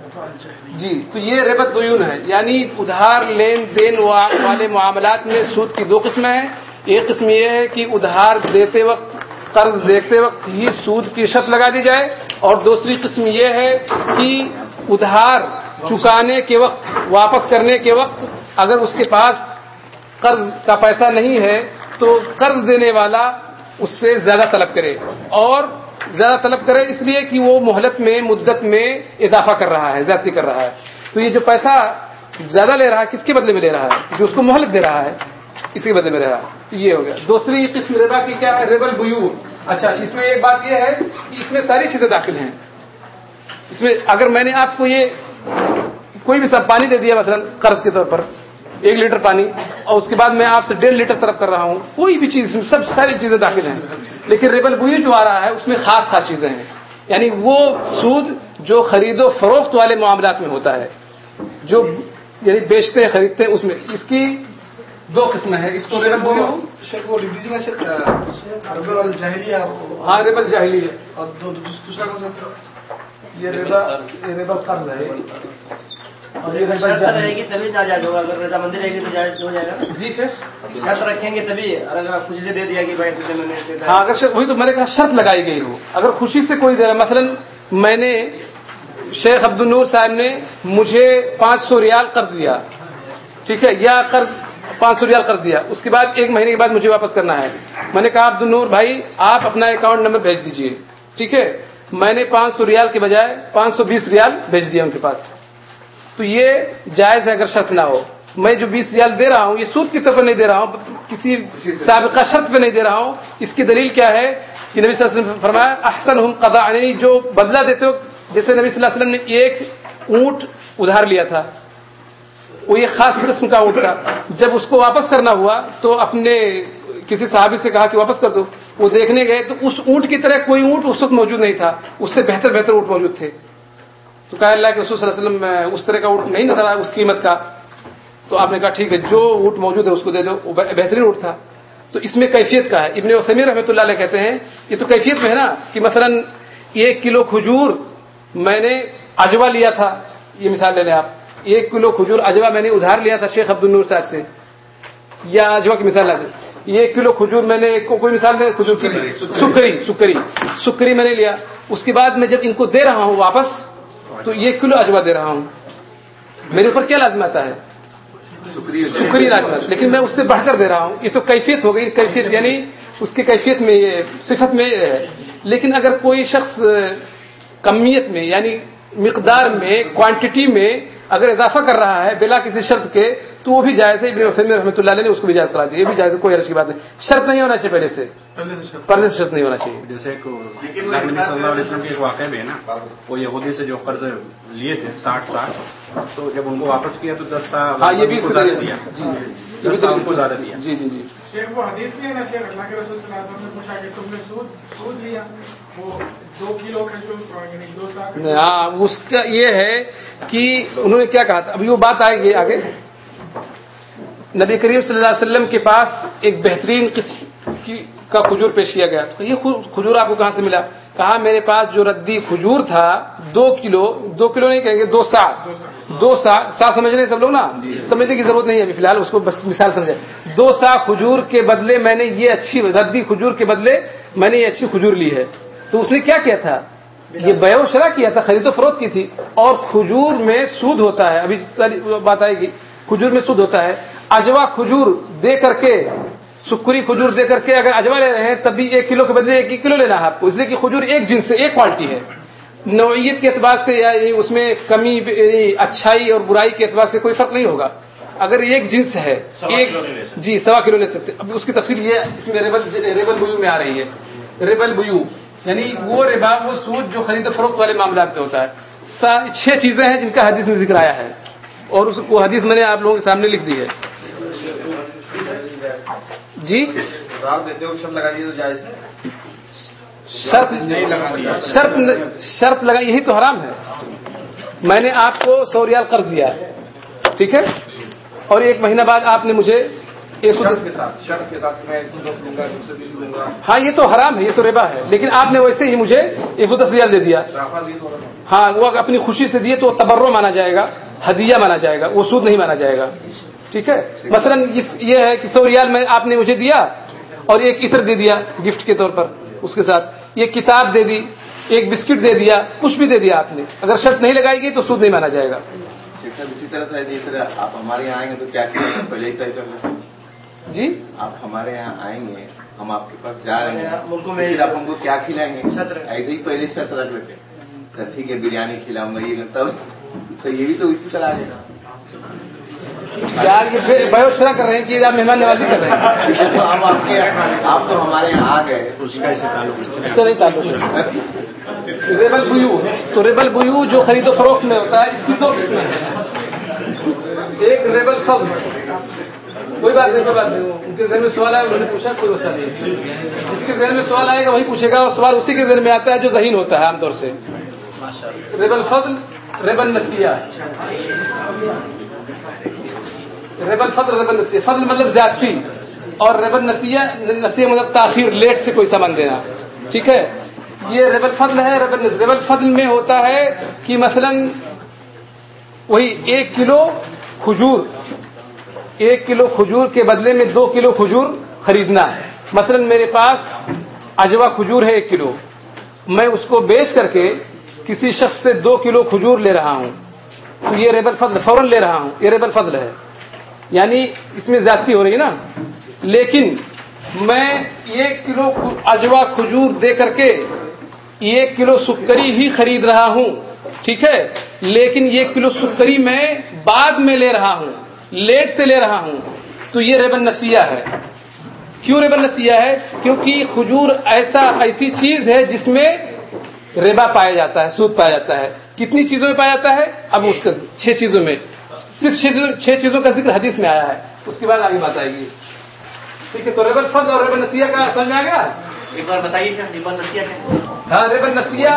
جی تو یہ ربت دیون ہے۔ یعنی ادھار لین دین والے معاملات میں سود کی دو قسمیں ہیں۔ ایک قسم یہ ہے کہ ادھار دیتے وقت، قرض دیتے وقت ہی سود کی شرط لگا دی جائے۔ اور دوسری قسم یہ ہے کہ ادھار چکانے کے وقت، واپس کرنے کے وقت اگر اس کے پاس قرض کا پیسہ نہیں ہے تو قرض دینے والا اس سے زیادہ طلب کرے اور زیادہ طلب کرے اس لیے کہ وہ مہلت میں، مدت میں اضافہ کر رہا ہے، زیادتی کر رہا ہے۔ تو یہ جو پیسہ زیادہ لے رہا ہے، کس کے بدلے میں لے رہا ہے؟ جو اس کو مہلت دے رہا ہے اس کے بدلے میں رہا تو یہ ہو گیا۔ دوسری قسم ربا کی کیا ہے؟ ریبل بیور۔ اچھا اس میں ایک بات یہ ہے کہ اس میں ساری چیزیں داخل ہیں۔ اس میں اگر میں نے آپ کو یہ کوئی بھی سب پانی دے دیا مثلا قرض کے طور پر ایک لیٹر پانی اور اس کے بعد میں آپ سے ڈیڑھ لیٹر طلب کر رہا ہوں کوئی بھی چیز سب ساری چیزیں داخل ہیں۔ لیکن ریبل بوئی جو آ رہا ہے اس میں خاص خاص چیزیں ہیں۔ یعنی وہ سود جو خرید و فروخت والے معاملات میں ہوتا ہے جو یعنی بیچتے ہیں خریدتے ہیں اس میں۔ اس کی دو قسمیں ہیں۔ اس کو ہاں ریبل جاہلی ہے اور دو دوسرا یہ ریبا یہ ریبل قرض ہے اور یہ رہے گی تبھی جائز ہوگا اگر رضامندی رہے گی تو جائز ہو جائے گا جی شیخ۔ شرط رکھیں گے تبھی۔ اور اگر آپ خوشی سے دے دیا کہ بھائی تجھے میں نے ہاں اگر وہی تو میں نے کہا شرط لگائی گئی ہو۔ اگر خوشی سے کوئی دے رہا مثلا میں نے شیخ عبد النور صاحب نے مجھے پانچ سو ریال قرض دیا۔ ٹھیک ہے یا قرض پانچ سو ریال قرض دیا۔ اس کے بعد ایک مہینے کے بعد مجھے واپس کرنا ہے۔ میں نے کہا عبد النور بھائی آپ اپنا اکاؤنٹ نمبر بھیج دیجیے۔ ٹھیک ہے میں نے پانچ سو ریال کے بجائے پانچ سو بیس ریال بھیج دیا ان کے پاس۔ تو یہ جائز ہے اگر شرط نہ ہو۔ میں جو بیس ریال دے رہا ہوں، یہ سود کی طرف نہیں دے رہا ہوں، کسی سابقہ شرط پہ نہیں دے رہا ہوں۔ اس کی دلیل کیا ہے؟ کہ نبی صلی اللہ علیہ وسلم نے فرمایا احسن ہم قضا یعنی جو بدلہ دیتے ہو، جیسے نبی صلی اللہ علیہ وسلم نے ایک اونٹ ادھار لیا تھا، وہ یہ خاص قسم کا اونٹ تھا۔ جب اس کو واپس کرنا ہوا، تو اپنے کسی صحابی سے کہا کہ واپس کر دو۔ وہ دیکھنے گئے تو اس اونٹ کی طرح کوئی اونٹ اس وقت موجود نہیں تھا، اس سے بہتر بہتر اونٹ موجود تھے۔ تو کہا اللہ کے رسول صلی اللہ علیہ وسلم اس طرح کا اونٹ نہیں نظر آیا، اس قیمت کا۔ تو آپ نے کہا ٹھیک ہے، جو اونٹ موجود ہے اس کو دے دو، وہ بہترین اونٹ تھا۔ تو اس میں کیفیت کا ہے۔ ابن وسمی رحمۃ اللہ علیہ کہتے ہیں، یہ تو کیفیت میں ہے نا کہ مثلا ایک کلو کھجور میں نے اجوا لیا تھا۔ یہ مثال لے لیں آپ۔ ایک کلو کھجور اجوا میں نے ادھار لیا تھا شیخ عبد النور صاحب سے۔ یا اجوا کی مثال لا دیں ایک کلو کھجور میں نے کو- کوئی مثال دے کھجور کی سکری سکری۔ سکری میں نے لیا۔ اس کے بعد میں جب ان کو دے رہا ہوں واپس تو ایک کلو اجوا دے رہا ہوں۔ میرے اوپر کیا لازم آتا ہے؟ شکریہ لازم لیکن میں اس سے بڑھ کر دے رہا ہوں۔ یہ تو کیفیت ہو گئی۔ کیفیت یعنی اس کی کیفیت میں یہ صفت میں یہ ہے۔ لیکن اگر کوئی شخص کمیت میں یعنی مقدار میں کوانٹٹی میں اگر اضافہ کر رہا ہے بلا کسی شرط کے تو وہ بھی جائز ہے ابن وسلم رحمۃ اللہ علیہ نے اس کو بھی جائز کرا دیا۔ یہ بھی جائز ہے کوئی عرض کی بات نہیں۔ شرط نہیں ہونا چاہیے پہلے سے۔ پہلے سے شرط۔ نہیں ہونا چاہیے۔ جیسے نبی صلی اللہ علیہ وسلم کے ایک واقعہ بھی ہے نا۔ وہ یہودی سے جو قرض لیے تھے ساٹھ سال تو جب ان کو واپس کیا تو دس سال ہاں یہ بھی دیا۔ جی جی دس سال ان کو زیادہ دیا۔ جی جی جی۔ شیخ وہ حدیث بھی ہے نا شیخ اللہ کے رسول صلی اللہ علیہ وسلم نے پوچھا کہ تم نے سود سود لیا؟ وہ دو کلو کھجور یعنی دو سال۔ ہاں اس کا یہ ہے کہ انہوں نے کیا کہا تھا؟ ابھی وہ بات آئے گی آگے۔ نبی کریم صلی اللہ علیہ وسلم کے پاس ایک بہترین قسم کی کا کھجور پیش کیا گیا تو یہ کھجور آپ کو کہاں سے ملا؟ کہا میرے پاس جو ردی کھجور تھا دو کلو دو کلو نہیں کہیں گے دو سا دو سا سا سمجھ رہے سب لوگ نا؟ سمجھنے کی ضرورت نہیں ہے ابھی فی الحال اس کو بس مثال سمجھے دو سا کھجور کے بدلے میں نے یہ اچھی ردی کھجور کے بدلے میں نے یہ اچھی کھجور لی ہے۔ تو اس نے کیا کیا تھا؟ یہ بے و شرح کیا تھا خرید و فروخت کی تھی۔ اور کھجور میں سود ہوتا ہے۔ ابھی ساری بات آئے گی۔ کھجور میں سود ہوتا ہے۔ اجوا کھجور دے کر کے سکری کھجور دے کر کے اگر اجوا لے رہے ہیں تب بھی ایک کلو کے بدلے ایک کلو لینا ہے آپ کو۔ اس لیے کہ کھجور ایک جنس سے ایک کوالٹی ہے۔ نوعیت کے اعتبار سے یعنی اس میں کمی یعنی اچھائی اور برائی کے اعتبار سے کوئی فرق نہیں ہوگا۔ اگر ایک جنس ہے ایک جی سوا کلو لے سکتے۔ اب اس کی تفصیل یہ اس میں ریبل ریبل بیو میں آ رہی ہے۔ ریبل بیو یعنی وہ ربا وہ سود جو خرید و فروخت والے معاملات میں ہوتا ہے۔ چھ چیزیں ہیں جن کا حدیث میں ذکر آیا ہے۔ اور اس وہ حدیث میں نے آپ لوگوں کے سامنے لکھ دی ہے۔ جی؟ شرط شرط شرط شرط لگا یہی تو حرام ہے۔ میں نے آپ کو سو ریال قرض دیا ٹھیک ہے؟ اور ایک مہینہ بعد آپ نے مجھے ایک سو دس ہاں یہ تو حرام ہے یہ تو ربا ہے۔ لیکن آپ نے ویسے ہی مجھے ایک سو دس ریال دے دیا۔ ہاں وہ اپنی خوشی سے دیے تو تبرو مانا جائے گا ہدیہ مانا جائے گا وہ سود نہیں مانا جائے گا۔ ٹھیک ہے؟ مثلا اس- یہ ہے کہ سو ریال میں آپ نے مجھے دیا اور ایک عطر دے دیا گفٹ کے طور پر اس کے ساتھ۔ یہ کتاب دے دی ایک بسکٹ دے دیا کچھ بھی دے دیا آپ نے۔ اگر شرط نہیں لگائی گئی تو سود نہیں مانا جائے گا۔ ٹھیک ہے اسی طرح سے جس طرح آپ ہمارے یہاں آئیں گے تو کیا پہلے ہی طے جی؟ آپ ہمارے یہاں آئیں گے ہم آپ کے پاس جا رہے ہیں۔ ملکوں میں آپ ہم کو کیا کھلائیں گے؟ ایسے ہی پہلے شرط رکھ لیتے تو ٹھیک ہے بریانی کھلاؤں گا یہ تب تو یہ بھی تو اسی طرح آ گا۔ یار یہ پھر بیو شرح کر رہے ہیں کہ آپ مہمان نوازی کر رہے ہیں۔ آپ کے آپ تو ہمارے یہاں آ گئے اس کا ایسے تعلق ہے۔ اس کا نہیں تعلق ہے۔ ریبل بویو تو ریبل بویو جو خرید و فروخت میں ہوتا ہے اس کی دو قسمیں ہیں۔ ایک ریبل فضل کوئی بات نہیں کوئی بات نہیں۔ ان کے ذہن میں سوال آیا انہوں نے پوچھا کوئی مسئلہ نہیں۔ کسی کے ذہن میں سوال آئے گا وہی پوچھے گا اور سوال اسی کے ذہن میں آتا ہے جو ذہین ہوتا ہے عام طور سے۔ ریبل فضل ریبل نسیہ ریبل فضل ریبل نسیہ فضل مطلب زیادتی۔ اور ریبل نسیہ نسیہ مطلب تاخیر، لیٹ سے کوئی سامان دینا۔ ٹھیک ہے؟ یہ ریبل فضل ہے ریبل ریبل فضل میں ہوتا ہے کہ مثلا وہی ایک کلو کھجور، ایک کلو کھجور کے بدلے میں دو کلو کھجور خریدنا ہے۔ مثلا میرے پاس اجوا کھجور ہے ایک کلو۔ میں اس کو بیچ کر کے کسی شخص سے دو کلو کھجور لے رہا ہوں۔ تو یہ ریبل فضل، فوراً لے رہا ہوں۔ یہ ریبل فضل ہے۔ یعنی اس میں زیادتی ہو رہی ہے نا؟ لیکن میں ایک کلو اجوا کھجور دے کر کے ایک کلو سکری ہی خرید رہا ہوں، ٹھیک ہے؟ لیکن یہ کلو سکری میں بعد میں لے رہا ہوں، لیٹ سے لے رہا ہوں۔ تو یہ ریبن نسیہ ہے۔ کیوں ریبن نسیہ ہے؟ کیونکہ کھجور ایسا ایسی چیز ہے جس میں ریبا پایا جاتا ہے، سود پایا جاتا ہے۔ کتنی چیزوں میں پایا جاتا ہے؟ اب اس کا چھ چیزوں میں۔ صرف چھ چیزوں- کا ذکر حدیث میں آیا ہے۔ اس کے بعد آگے بات آئے گی۔ ٹھیک ہے تو ریبل فرد اور ریبل نسیہ کا سمجھ میں آ گیا؟ ایک بار بتائیے نسیہ ہاں ریبل نسیہ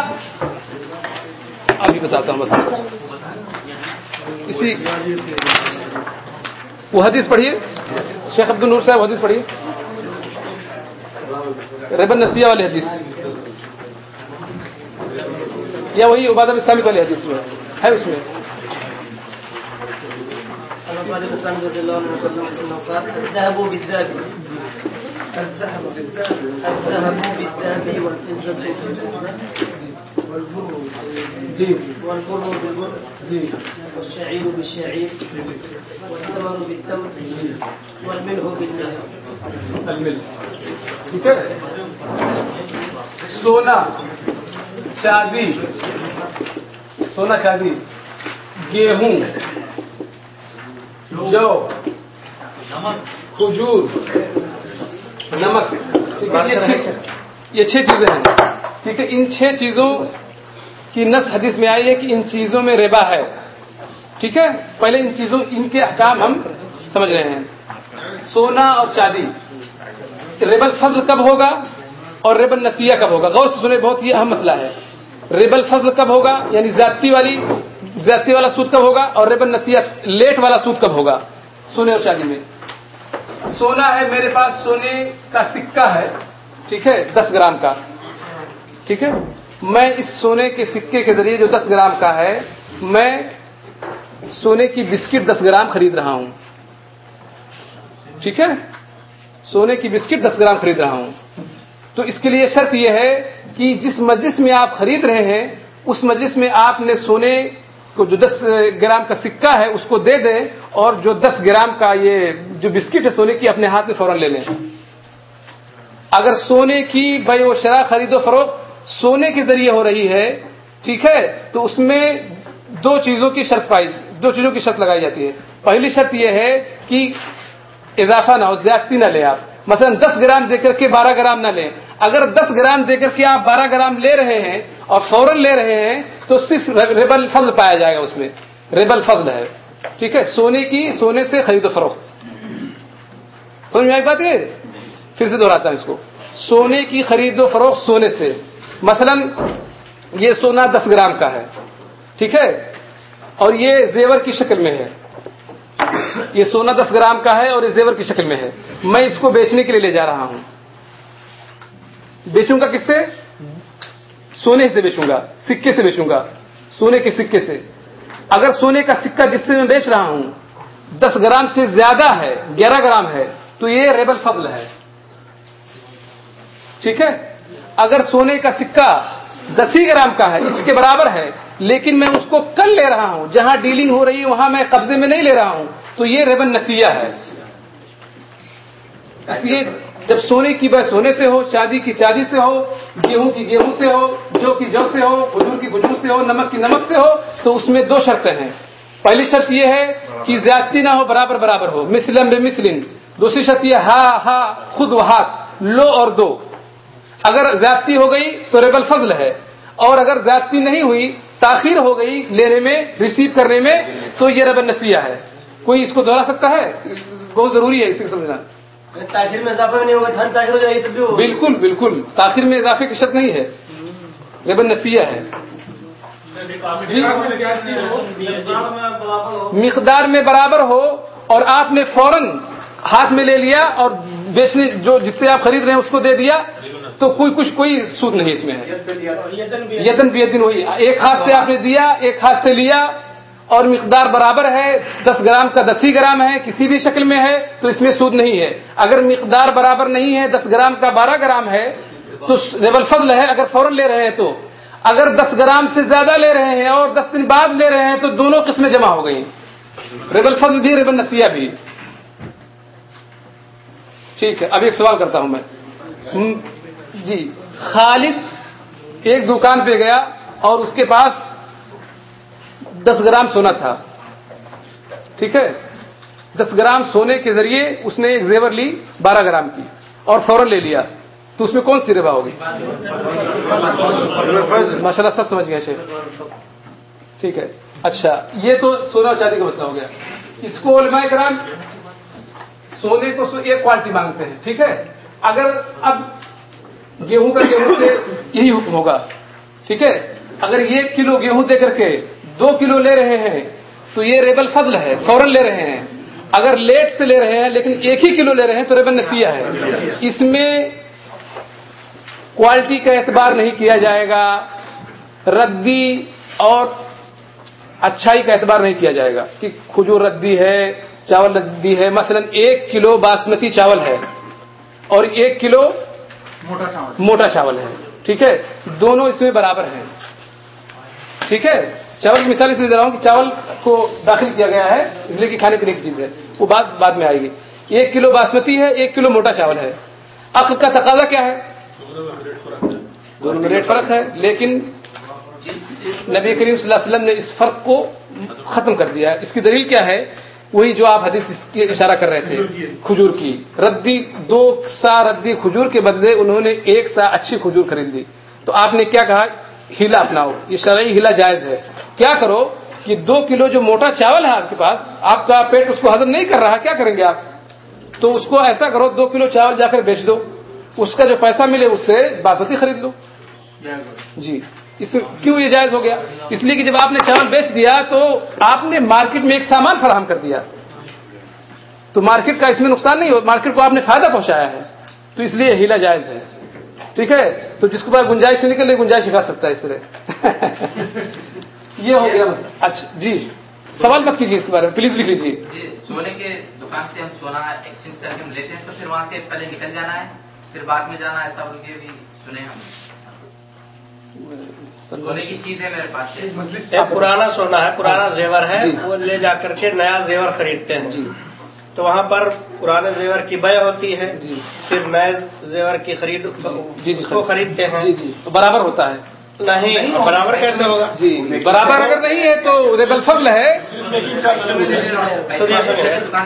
ابھی بتاتا ہوں بس۔ اسی وہ حدیث پڑھیے۔ شیخ عبد النور صاحب حدیث پڑھیے۔ ریبن نسیہ والی حدیث۔ یا وہی عبادہ السلامت والی حدیث میں ہے اس میں۔ الاسلام رضي الله عنه انه قال الذهب بالذهب. الذهب بالذهب. الذهب بالذهب والفضة بالفضة والبر بالبر. والشعير بالشعير. والتمر بالتمر والملح بالملح. المل ٹھیک ہے سونا. چاندی سونا چاندی گیہوں. جو کھجور نمک ٹھیک ہے یہ چھ چیزیں ہیں ٹھیک ہے ان چھ چیزوں کی نس حدیث میں آئی ہے کہ ان چیزوں میں ربا ہے ٹھیک ہے پہلے ان چیزوں ان کے احکام ہم سمجھ رہے ہیں سونا اور چاندی ریبل فضل کب ہوگا اور ریبل نسیہ کب ہوگا غور سے سنے بہت ہی اہم مسئلہ ہے ریبل فضل کب ہوگا یعنی زیادتی والی زیادتی والا سود کب ہوگا اور ریبل نسیہ لیٹ والا سود کب ہوگا؟ سونے اور چاندی میں۔ سونا ہے میرے پاس، سونے کا سکہ ہے، ٹھیک ہے؟ دس گرام کا۔ ٹھیک ہے؟ میں اس سونے کے سکے کے ذریعے جو دس گرام کا ہے، میں سونے کی بسکٹ دس گرام خرید رہا ہوں۔ ٹھیک ہے؟ سونے کی بسکٹ دس گرام خرید رہا ہوں۔ تو اس کے لیے شرط یہ ہے کہ جس مجلس میں آپ خرید رہے ہیں، اس مجلس میں آپ نے سونے کو جو دس گرام کا سکہ ہے اس کو دے دیں اور جو دس گرام کا یہ جو بسکٹ ہے سونے کی اپنے ہاتھ میں فوراً لے لیں۔ اگر سونے کی بے و شرح خرید و فروخت سونے کے ذریعے ہو رہی ہے، ٹھیک ہے، تو اس میں دو چیزوں کی شرط پائی، دو چیزوں کی شرط لگائی جاتی ہے۔ پہلی شرط یہ ہے کہ اضافہ نہ ہو، زیادتی نہ لیں آپ۔ مثلا دس گرام دے کر کے بارہ گرام نہ لیں۔ اگر دس گرام دے کر کے آپ بارہ گرام لے رہے ہیں اور فوراً لے رہے ہیں تو صرف ریبل فضل پایا جائے گا اس میں۔ ریبل فضل ہے۔ ٹھیک ہے؟ سونے کی، سونے سے خرید و فروخت۔ سمجھ میں آئی بات یہ؟ پھر سے دہراتا ہوں اس کو۔ سونے کی خرید و فروخت سونے سے۔ مثلا یہ سونا دس گرام کا ہے۔ ٹھیک ہے؟ اور یہ زیور کی شکل میں ہے۔ یہ سونا دس گرام کا ہے اور یہ زیور کی شکل میں ہے۔ میں اس کو بیچنے کے لیے لے جا رہا ہوں۔ بیچوں گا کس سے؟ سونے سے بیچوں گا، سکے سے بیچوں گا، سونے کے سکے سے۔ اگر سونے کا سکہ جس سے میں بیچ رہا ہوں دس گرام سے زیادہ ہے، گیارہ گرام ہے، تو یہ ریبل فضل ہے۔ ٹھیک ہے؟ اگر سونے کا سکہ دس ہی گرام کا ہے، اس کے برابر ہے، لیکن میں اس کو کل لے رہا ہوں، جہاں ڈیلنگ ہو رہی ہے، وہاں میں قبضے میں نہیں لے رہا ہوں، تو یہ ریبن نسیہ ہے۔ اس لیے جب سونے کی بہ سونے سے ہو چاندی کی چاندی سے ہو، گیہوں کی گیہوں سے ہو، جو کی جو سے ہو، کھجور کی کھجور سے ہو، نمک کی نمک سے ہو، تو اس میں دو شرطیں ہیں۔ پہلی شرط یہ ہے کہ زیادتی نہ ہو، برابر برابر ہو۔ مسلم بے مسلم دوسری شرط یہ ہا ہا، خود و ہاتھ لو اور دو۔ اگر زیادتی ہو گئی تو ریبل فضل ہے۔ اور اگر زیادتی نہیں ہوئی، تاخیر ہو گئی لینے میں، ریسیو کرنے میں، تو یہ ربن نسیہ ہے۔ کوئی اس کو دوہرا سکتا ہے؟ بہت ضروری ہے اسی کو سمجھنا۔ تاخیر میں اضافہ نہیں ہوگا دھن تاخیر ہو جائے گی تب بھی ہوگا بالکل بالکل۔ تاخیر میں اضافے کی شرط نہیں ہے۔ ربن نسیہ ہے۔ جی؟ مقدار میں برابر ہو اور آپ نے فوراً ہاتھ میں لے لیا اور بیچنے جو جس سے آپ خرید رہے ہیں اس کو دے دیا تو کوئی کچھ کوئی سود نہیں اس میں ہے۔ یتن بھی دن ہوئی۔ ایک ہاتھ سے آپ نے دیا ایک ہاتھ سے لیا اور مقدار برابر ہے، دس گرام کا دس ہی گرام ہے، کسی بھی شکل میں ہے، تو اس میں سود نہیں ہے۔ اگر مقدار برابر نہیں ہے، دس گرام کا بارہ گرام ہے، تو ریبل فضل ہے، اگر فوراً لے رہے ہیں تو۔ اگر دس گرام سے زیادہ لے رہے ہیں اور دس دن بعد لے رہے ہیں، تو دونوں قسمیں جمع ہو گئی ریبل فضل بھی ریبل نسیہ بھی۔ ٹھیک ہے، اب ایک سوال کرتا ہوں میں۔ جی خالد ایک دکان پہ گیا اور اس کے پاس دس گرام سونا تھا۔ ٹھیک ہے؟ دس گرام سونے کے ذریعے اس نے ایک زیور لی بارہ گرام کی اور فوراً لے لیا۔ تو اس میں کون سی ربا ہوگی؟ ماشاء اللہ سب سمجھ گئے شیخ۔ ٹھیک ہے۔ اچھا یہ تو سونا اور چاندی کا مسئلہ ہو گیا۔ اس کو علماء کرام سونے کو ایک کوالٹی مانگتے ہیں، ٹھیک ہے؟ اگر اب گیہوں کا گیہوں سے یہی حکم ہوگا، ٹھیک ہے؟ اگر ایک کلو گیہوں دے کر کے دو کلو لے رہے ہیں تو یہ ریبل فضل ہے فوراً لے رہے ہیں۔ اگر لیٹ سے لے رہے ہیں لیکن ایک ہی کلو لے رہے ہیں تو ریبل نسیہ ہے۔ اس میں کوالٹی کا اعتبار نہیں کیا جائے گا ردی اور اچھائی کا اعتبار نہیں کیا جائے گا کہ کھجور ردی ہے چاول ردی ہے۔ مثلا ایک کلو باسمتی چاول ہے اور ایک کلو موٹا چاول ہے۔ ٹھیک ہے؟ دونوں اس میں برابر ہیں۔ ٹھیک ہے؟ چاول کی مثال اس لیے دے رہا ہوں کہ چاول کو داخل کیا گیا ہے، اس لیے کہ کھانے پینے کی چیز ہے۔ وہ بعد بعد میں آئے گی۔ ایک کلو باسمتی ہے، ایک کلو موٹا چاول ہے۔ اق کا تقاضا کیا ہے؟ دونوں میں ریٹ فرق ہے، لیکن نبی کریم صلی اللہ علیہ وسلم نے اس فرق کو ختم کر دیا۔ اس کی دلیل کیا ہے؟ وہی جو آپ حدیث کی اشارہ کر رہے تھے، کھجور کی۔ ردی، دو سا ردی کھجور کے بدلے انہوں نے ایک سا اچھی کھجور خرید لی تو آپ نے کیا کہا؟ ہیلا اپناؤ، یہ شرعی ہیلا جائز ہے۔ کیا کرو کہ دو کلو جو موٹا چاول ہے آپ کے پاس، آپ کا پیٹ اس کو ہضم نہیں کر رہا، کیا کریں گے آپ؟ تو اس کو ایسا کرو، دو کلو چاول جا کر بیچ دو۔ اس کا جو پیسہ ملے، اس سے باسمتی خرید لو۔ جی اس کیوں یہ جائز ہو گیا؟ اس لیے کہ جب آپ نے چاول بیچ دیا تو آپ نے مارکیٹ میں ایک سامان فراہم کر دیا۔ تو مارکیٹ کا اس میں نقصان نہیں ہو، مارکیٹ کو آپ نے فائدہ پہنچایا ہے۔ تو اس لیے ہیلا جائز ہے۔ ٹھیک ہے؟ تو جس کے پاس گنجائش سے لے گنجائش ہکا سکتا ہے اس طرح۔ یہ ہو گیا اچھا جی۔ سوال مت کیجیے اس کے بارے میں پلیز لکھ لیجیے جی، سونے کے دکان سے ہم سونا ایکسچینج کر کے ہم لیتے ہیں تو پھر وہاں سے پہلے نکل جانا ہے پھر بعد میں جانا ہے ایسا بول کے بھی سنے ہم۔ سونے کی چیز ہے میرے پاس۔ پرانا سونا ہے پرانا زیور ہے جی۔ وہ لے جا کر کے نیا زیور خریدتے ہیں۔ جی۔ تو وہاں پر پرانے زیور کی بے ہوتی ہے جی۔ پھر نئے زیور کی خرید جی، جی، اس کو خریدتے ہیں۔ تو برابر ہوتا ہے۔ نہیں برابر کیسے ہوگا؟ جی برابر اگر نہیں ہے تو ریبل فضل ہے۔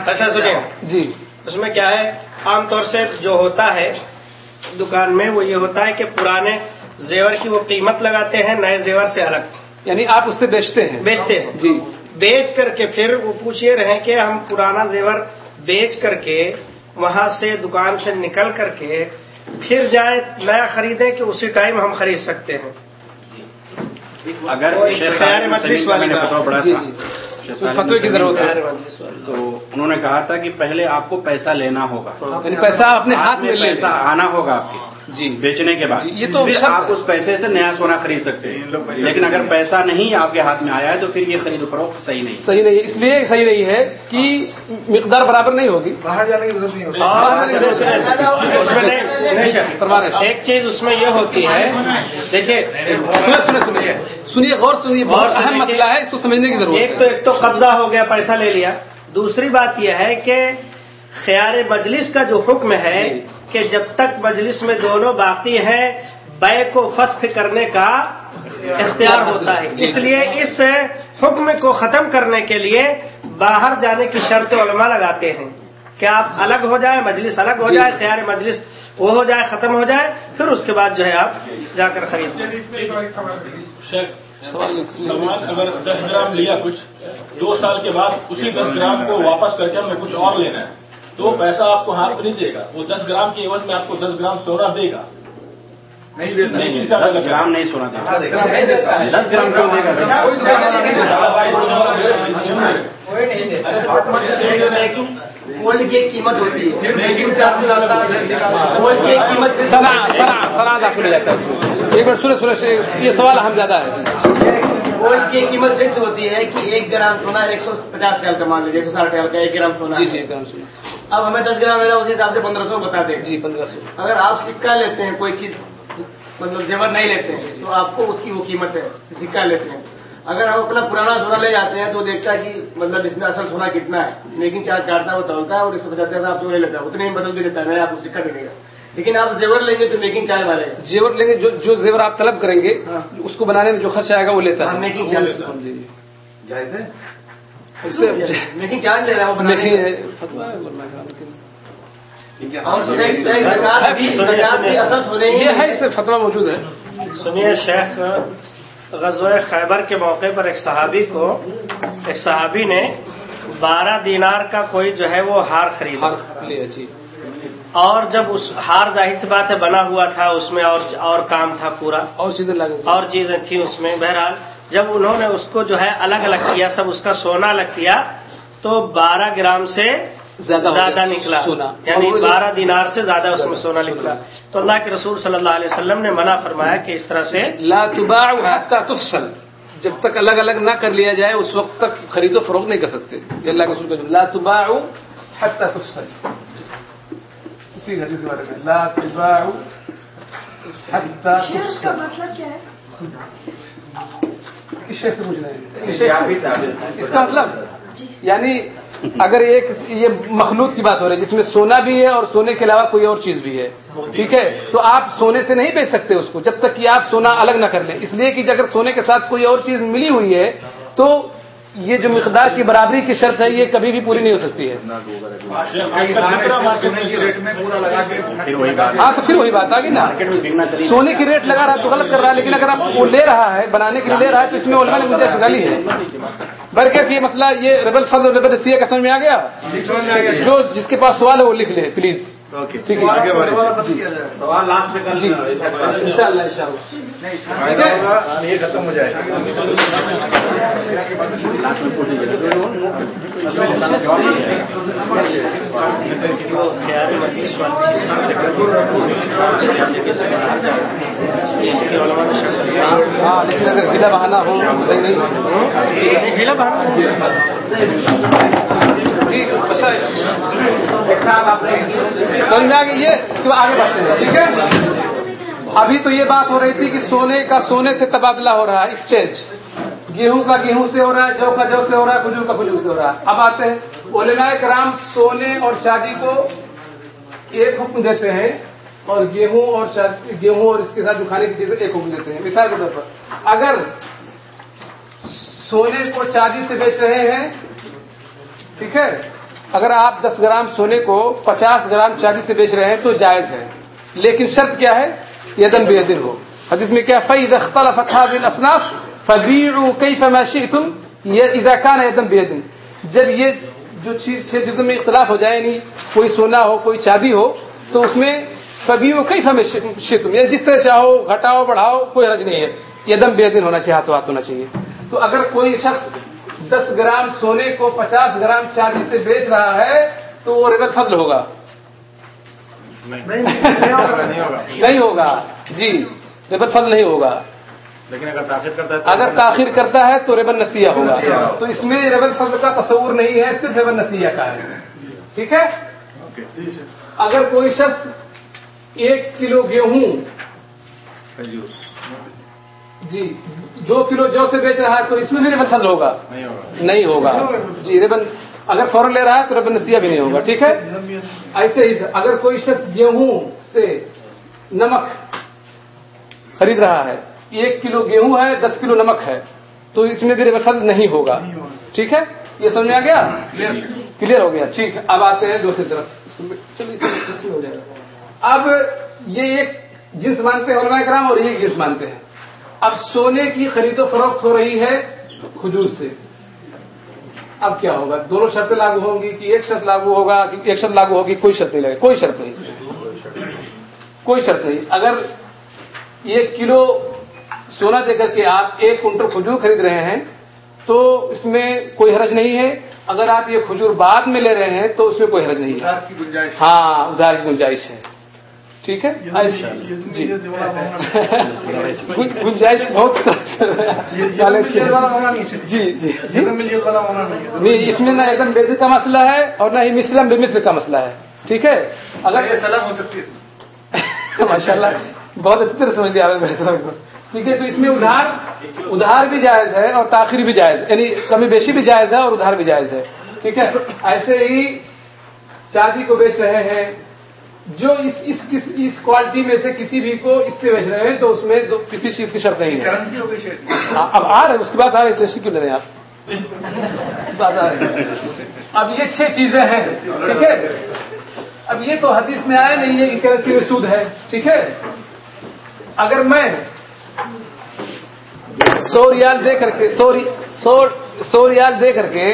اچھا سنیے۔ جی۔ اس میں کیا ہے؟ عام طور سے جو ہوتا ہے دکان میں وہ یہ ہوتا ہے کہ پرانے زیور کی وہ قیمت لگاتے ہیں نئے زیور سے الگ۔ یعنی آپ اس سے بیچتے ہیں۔ بیچتے ہیں۔ جی۔ بیچ کر کے پھر وہ پوچھ یہ رہے کہ ہم پرانا زیور بیچ کر کے وہاں سے دکان سے نکل کر کے پھر جائے نیا خریدیں کہ اسی ٹائم ہم خرید سکتے ہیں۔ اگر جی، جی، جی۔ فتوی کی ضرورت ہے۔ تو انہوں نے کہا تھا کہ پہلے آپ کو پیسہ لینا ہوگا۔ یعنی پیسہ اپنے ہاتھ میں پیسہ آنا ہوگا آپ کے جی۔ بیچنے کے بعد۔ جی، یہ تو آپ اس پیسے سے نیا سونا خرید سکتے ہیں۔ لیکن اگر پیسہ نہیں آپ کے ہاتھ میں آیا ہے تو پھر یہ خرید و فروخت صحیح نہیں صحیح نہیں اس لیے صحیح نہیں ہے کہ مقدار برابر نہیں ہوگی۔ باہر جانے کی ضرورت نہیں ہوگی۔ ایک چیز اس میں یہ ہوتی ہے۔ دیکھیے۔ سنیے سنیے غور سنیے بہت اہم مسئلہ ہے اس کو سمجھنے کی ضرورت ایک تو ایک تو قبضہ ہو گیا پیسہ لے لیا۔ دوسری بات یہ ہے کہ خیار مجلس کا جو حکم ہے جی۔ کہ جب تک مجلس میں دونوں باقی ہیں بے کو فسخ کرنے کا اختیار ہوتا ہے۔ اس لیے اس حکم کو ختم کرنے کے لیے باہر جانے کی شرط علماء لگاتے ہیں۔ کہ آپ الگ ہو جائیں مجلس الگ ہو جائے جی۔ خیار مجلس وہ ہو جائے ختم ہو جائے پھر اس کے بعد جو ہے آپ جا کر خرید۔ اگر دس گرام لیا کچھ۔ دو سال کے بعد اسی دس گرام کو واپس کر کے ہمیں کچھ اور لینا ہے۔ تو پیسہ آپ کو ہاتھ نہیں دے گا وہ دس گرام کے ایون میں آپ کو دس گرام سونا دے گا۔ نہیں دس گرام نہیں سونا دے گا۔ دس گرام گولڈ کی قیمت ہوتی ہے۔ گولڈ کی قیمت سنا سنا سنا داخل ہو جاتا ہے ایک بار سورج سورج یہ سوال ہم زیادہ ہے گولڈ کی قیمت فکس ہوتی ہے کہ ایک گرام سونا ایک سو پچاس سال کا مان لیجیے ایک سو ساٹھ سال کا ایک گرام سونا جی, جی، گرام سونا۔ اب ہمیں دس گرام ملا اس حساب سے پندرہ سو بتا دیں۔ جی پندرہ سو۔ اگر آپ سکہ لیتے ہیں کوئی چیز مطلب زیور نہیں لیتے ہیں تو آپ کو اس کی وہ قیمت ہے سکہ لیتے ہیں۔ اگر ہم اپنا پرانا سونا لے جاتے ہیں تو دیکھتا ہے کہ مطلب اس میں اصل سونا کتنا ہے۔ لیکن چارج کاٹتا ہے وہ تولتا ہے اور اس سے پچاس ہزار آپ کو نہیں لیتا اتنے ہی بدل بھی دیتا ہے آپ کو سکہ دے گا۔ لیکن آپ زیور لیں گے تو میکنگ چائے والے زیور لیں گے جو جو زیور آپ طلب کریں گے ہاں۔ اس کو بنانے میں جو خرچ آئے گا وہ لیتا ہے۔ ہاں، میکنگ چائے۔ جی، جی۔ جائز ہے؟ میکنگ چارج لے رہا ہاں، یہ ہے۔ اس سے فتوا موجود ہے۔ سنیے شیخ غزو خیبر کے موقع پر ایک صحابی کو ایک صحابی نے بارہ دینار کا کوئی جو ہے وہ ہار خریدا جی۔ اور جب اس ہار ظاہر سی بات ہے بنا ہوا تھا اس میں اور اور کام تھا پورا۔ اور چیزیں اور چیزیں تھیں اس میں۔ بہرحال جب انہوں نے اس کو جو ہے الگ الگ کیا سب اس کا سونا الگ کیا تو بارہ گرام سے زیادہ, زیادہ نکلا۔ سونا۔ یعنی بارہ دینار سے زیادہ اس میں سونا نکلا۔ تو اللہ کے رسول صلی اللہ علیہ وسلم نے منع فرمایا کہ اس طرح سے لا تفصل۔ جب تک الگ الگ نہ کر لیا جائے اس وقت تک خرید و فروخت نہیں کر سکتے۔ اللہ کے رسول لا تباع حتہ تفصل۔ اسی حدیث کے بارے میں لا تباعوا حتى تفصل مطلب کیا ہے؟ سے؟ اس کا مطلب یعنی اگر ایک یہ مخلوط کی بات ہو رہی ہے جس میں سونا بھی ہے اور سونے کے علاوہ کوئی اور چیز بھی ہے ٹھیک ہے؟ تو آپ سونے سے نہیں بیچ سکتے اس کو جب تک کہ آپ سونا الگ نہ کر لیں۔ اس لیے کہ اگر سونے کے ساتھ کوئی اور چیز ملی ہوئی ہے تو یہ جو مقدار کی برابری کی شرط ہے، یہ کبھی بھی پوری نہیں ہو سکتی ہے۔ ہاں تو پھر وہی بات آ گئی نا۔ سونے کی ریٹ لگا رہا ہے تو غلط کر رہا ہے، لیکن اگر آپ وہ لے رہا ہے، بنانے کے لیے لے رہا ہے، تو اس میں علماء نے مجھے گالی ہے۔ بلکہ یہ مسئلہ، یہ ریبل فضل ریبل سی کا سمجھ میں آ گیا؟ جو جس کے پاس سوال ہے، وہ لکھ لے، پلیز۔ ٹھیک ہے سوال لاسٹ میں جی۔ ان شاء اللہ ان شاء اللہ یہ ختم ہو جائے گا۔ ہاں لیکن اگر گلا بہانا ہو تو صحیح نہیں۔ گلا بہانا سمجھا کہ یہ اس کے بعد آگے بڑھتے ہیں۔ ٹھیک ہے؟ ابھی تو یہ بات ہو رہی تھی کہ سونے کا سونے سے تبادلہ ہو رہا ہے ایکسچینج گیہوں کا گیہوں سے ہو رہا ہے، جو کا جو سے ہو رہا ہے، کھجور کا کھجور سے ہو رہا ہے۔ اب آتے ہیں۔ علماء کرام سونے اور شادی کو ایک حکم دیتے ہیں اور گیہوں اور گیہوں اور اس کے ساتھ جو کھانے کی چیزیں ایک حکم دیتے ہیں۔ مثال کے طور پر، اگر سونے کو چاندی سے بیچ رہے ہیں، ٹھیک ہے؟ اگر آپ دس گرام سونے کو پچاس گرام چاندی سے بیچ رہے ہیں تو جائز ہے۔ لیکن شرط کیا ہے؟ یدن بے دن ہو۔ حدیث میں کیا فعید اختلاف بن اصناف فبیر کئی فماشی تم یہ اضاکان ہے یدن بے دن جب یہ جو چیز چھ چیزوں میں اختلاف ہو جائے یعنی کوئی سونا ہو، کوئی چاندی ہو، تو اس میں کبھی وہ کئی فماشی تم یہ جس طرح چاہو، گھٹاؤ، بڑھاؤ، کوئی حرج نہیں ہے۔ یدم بے دن ہونا چاہیے، ہاتھوں ہاتھ ہونا چاہیے۔ تو اگر کوئی شخص دس گرام سونے کو پچاس گرام چاندی سے بیچ رہا ہے تو وہ ریبل فضل ہوگا۔ نہیں۔ ہوگا۔ جی ریبل فضل نہیں ہوگا۔ لیکن اگر تاخیر کرتا ہے اگر تاخیر کرتا ہے تو ریبل نسیہ ہوگا۔ تو اس میں ریبل فضل کا تصور نہیں ہے صرف ریبل نسیہ کا ہے۔ ٹھیک ہے؟ اگر کوئی شخص ایک کلو گیہوں جی دو کلو جو سے بیچ رہا ہے تو اس میں بھی فضل ہوگا؟ نہیں ہوگا۔ جی ریبن اگر فوراً لے رہا ہے تو ریبن نسیہ بھی نہیں ہوگا ٹھیک ہے؟ ایسے ہی اگر کوئی شخص گیہوں سے نمک خرید رہا ہے ایک کلو گیہوں ہے دس کلو نمک ہے تو اس میں بھی فضل نہیں ہوگا۔ ٹھیک ہے؟ یہ سمجھ میں آ گیا؟ کلیئر ہو گیا۔ ٹھیک ہے اب آتے ہیں دوسری طرف۔ چلیے اس میں ہو جائے۔ گا اب یہ ایک جنس مانتے ہیں علماء کرام اور یہ جنس مانتے ہیں۔ اب سونے کی خرید و فروخت ہو رہی ہے کھجور سے۔ اب کیا ہوگا؟ دونوں شرطیں لاگو ہوں گی کہ ایک شرط لاگو ہوگا کہ ایک شرط لاگو ہوگی کوئی شرط نہیں لگے کوئی شرط نہیں۔ کوئی شرط نہیں۔ اگر ایک کلو سونا دے کر کے آپ ایک کنٹل کھجور خرید رہے ہیں تو اس میں کوئی حرج نہیں ہے۔ اگر آپ یہ کھجور بعد میں لے رہے ہیں تو اس میں کوئی حرج نہیں ہے۔ ہاں ادھار کی گنجائش ہے۔ ٹھیک ہے؟ جی۔ گنجائش بہت جی جی جی۔ نہیں اس میں نہ ایک دم کا مسئلہ ہے اور نہ ہی مسلم بے مصر کا مسئلہ ہے۔ ٹھیک ہے؟ اگر سلام ہو سکتی ہے۔ ماشاء اللہ بہت اچھی طرح سمجھ لیا کو۔ ٹھیک ہے تو اس میں ادھار ادھار بھی جائز ہے اور تاخیر بھی جائز یعنی کمی بیشی بھی جائز ہے اور ادھار بھی جائز ہے۔ ٹھیک ہے؟ ایسے ہی چاندی کو بیچ رہے ہیں۔ جو اس اس کس اس کوالٹی میں سے کسی بھی کو اس سے بیچ رہے ہیں تو اس میں کسی چیز کی شرط نہیں ہے۔ گئی اب آ رہے اس کے بعد آ رہے تو کیوں لے رہے ہیں آپ؟ اب یہ چھ چیزیں ہیں ٹھیک ہے؟ اب یہ تو حدیث میں آیا نہیں ہے کہ کرنسی میں سود ہے ٹھیک ہے؟ اگر میں سو ریال دے کر کے سو ریال دے کر کے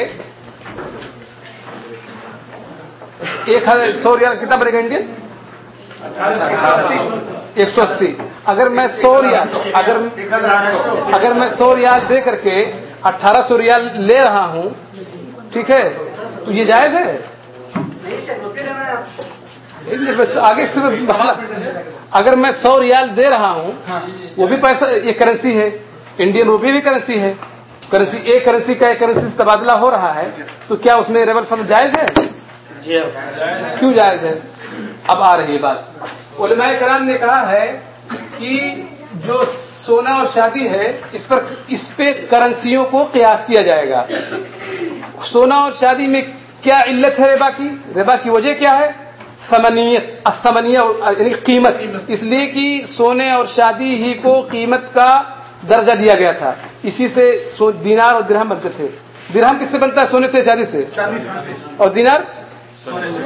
ایک سو ریال کتنا پڑے گا انڈین؟ ایک سو اسی۔ اگر میں سو ریال اگر اگر میں سو ریال دے کر کے اٹھارہ سو ریال لے رہا ہوں، ٹھیک ہے؟ تو یہ جائز ہے؟ آگے اگر میں سو ریال دے رہا ہوں، وہ بھی پیسہ یہ کرنسی ہے۔ انڈین روپی بھی کرنسی ہے۔ کرنسی ایک کرنسی کا ایک کرنسی سے تبادلہ ہو رہا ہے، تو کیا اس میں ریبل فنڈ جائز ہے؟ کیوں جائز ہے؟ اب آ رہی ہے بات۔ علماء کرام نے کہا ہے کہ جو سونا اور شادی ہے اس پر اس پہ کرنسیوں کو قیاس کیا جائے گا۔ سونا اور شادی میں کیا علت ہے ربا کی؟ ربا کی وجہ کیا ہے؟ سمنیت اسمنیا یعنی قیمت۔ اس لیے کہ سونے اور شادی ہی کو قیمت کا درجہ دیا گیا تھا۔ اسی سے دینار اور درہم بنتے تھے۔ درہم کس سے بنتا ہے؟ سونے سے؟ شادی سے۔ اور دینار؟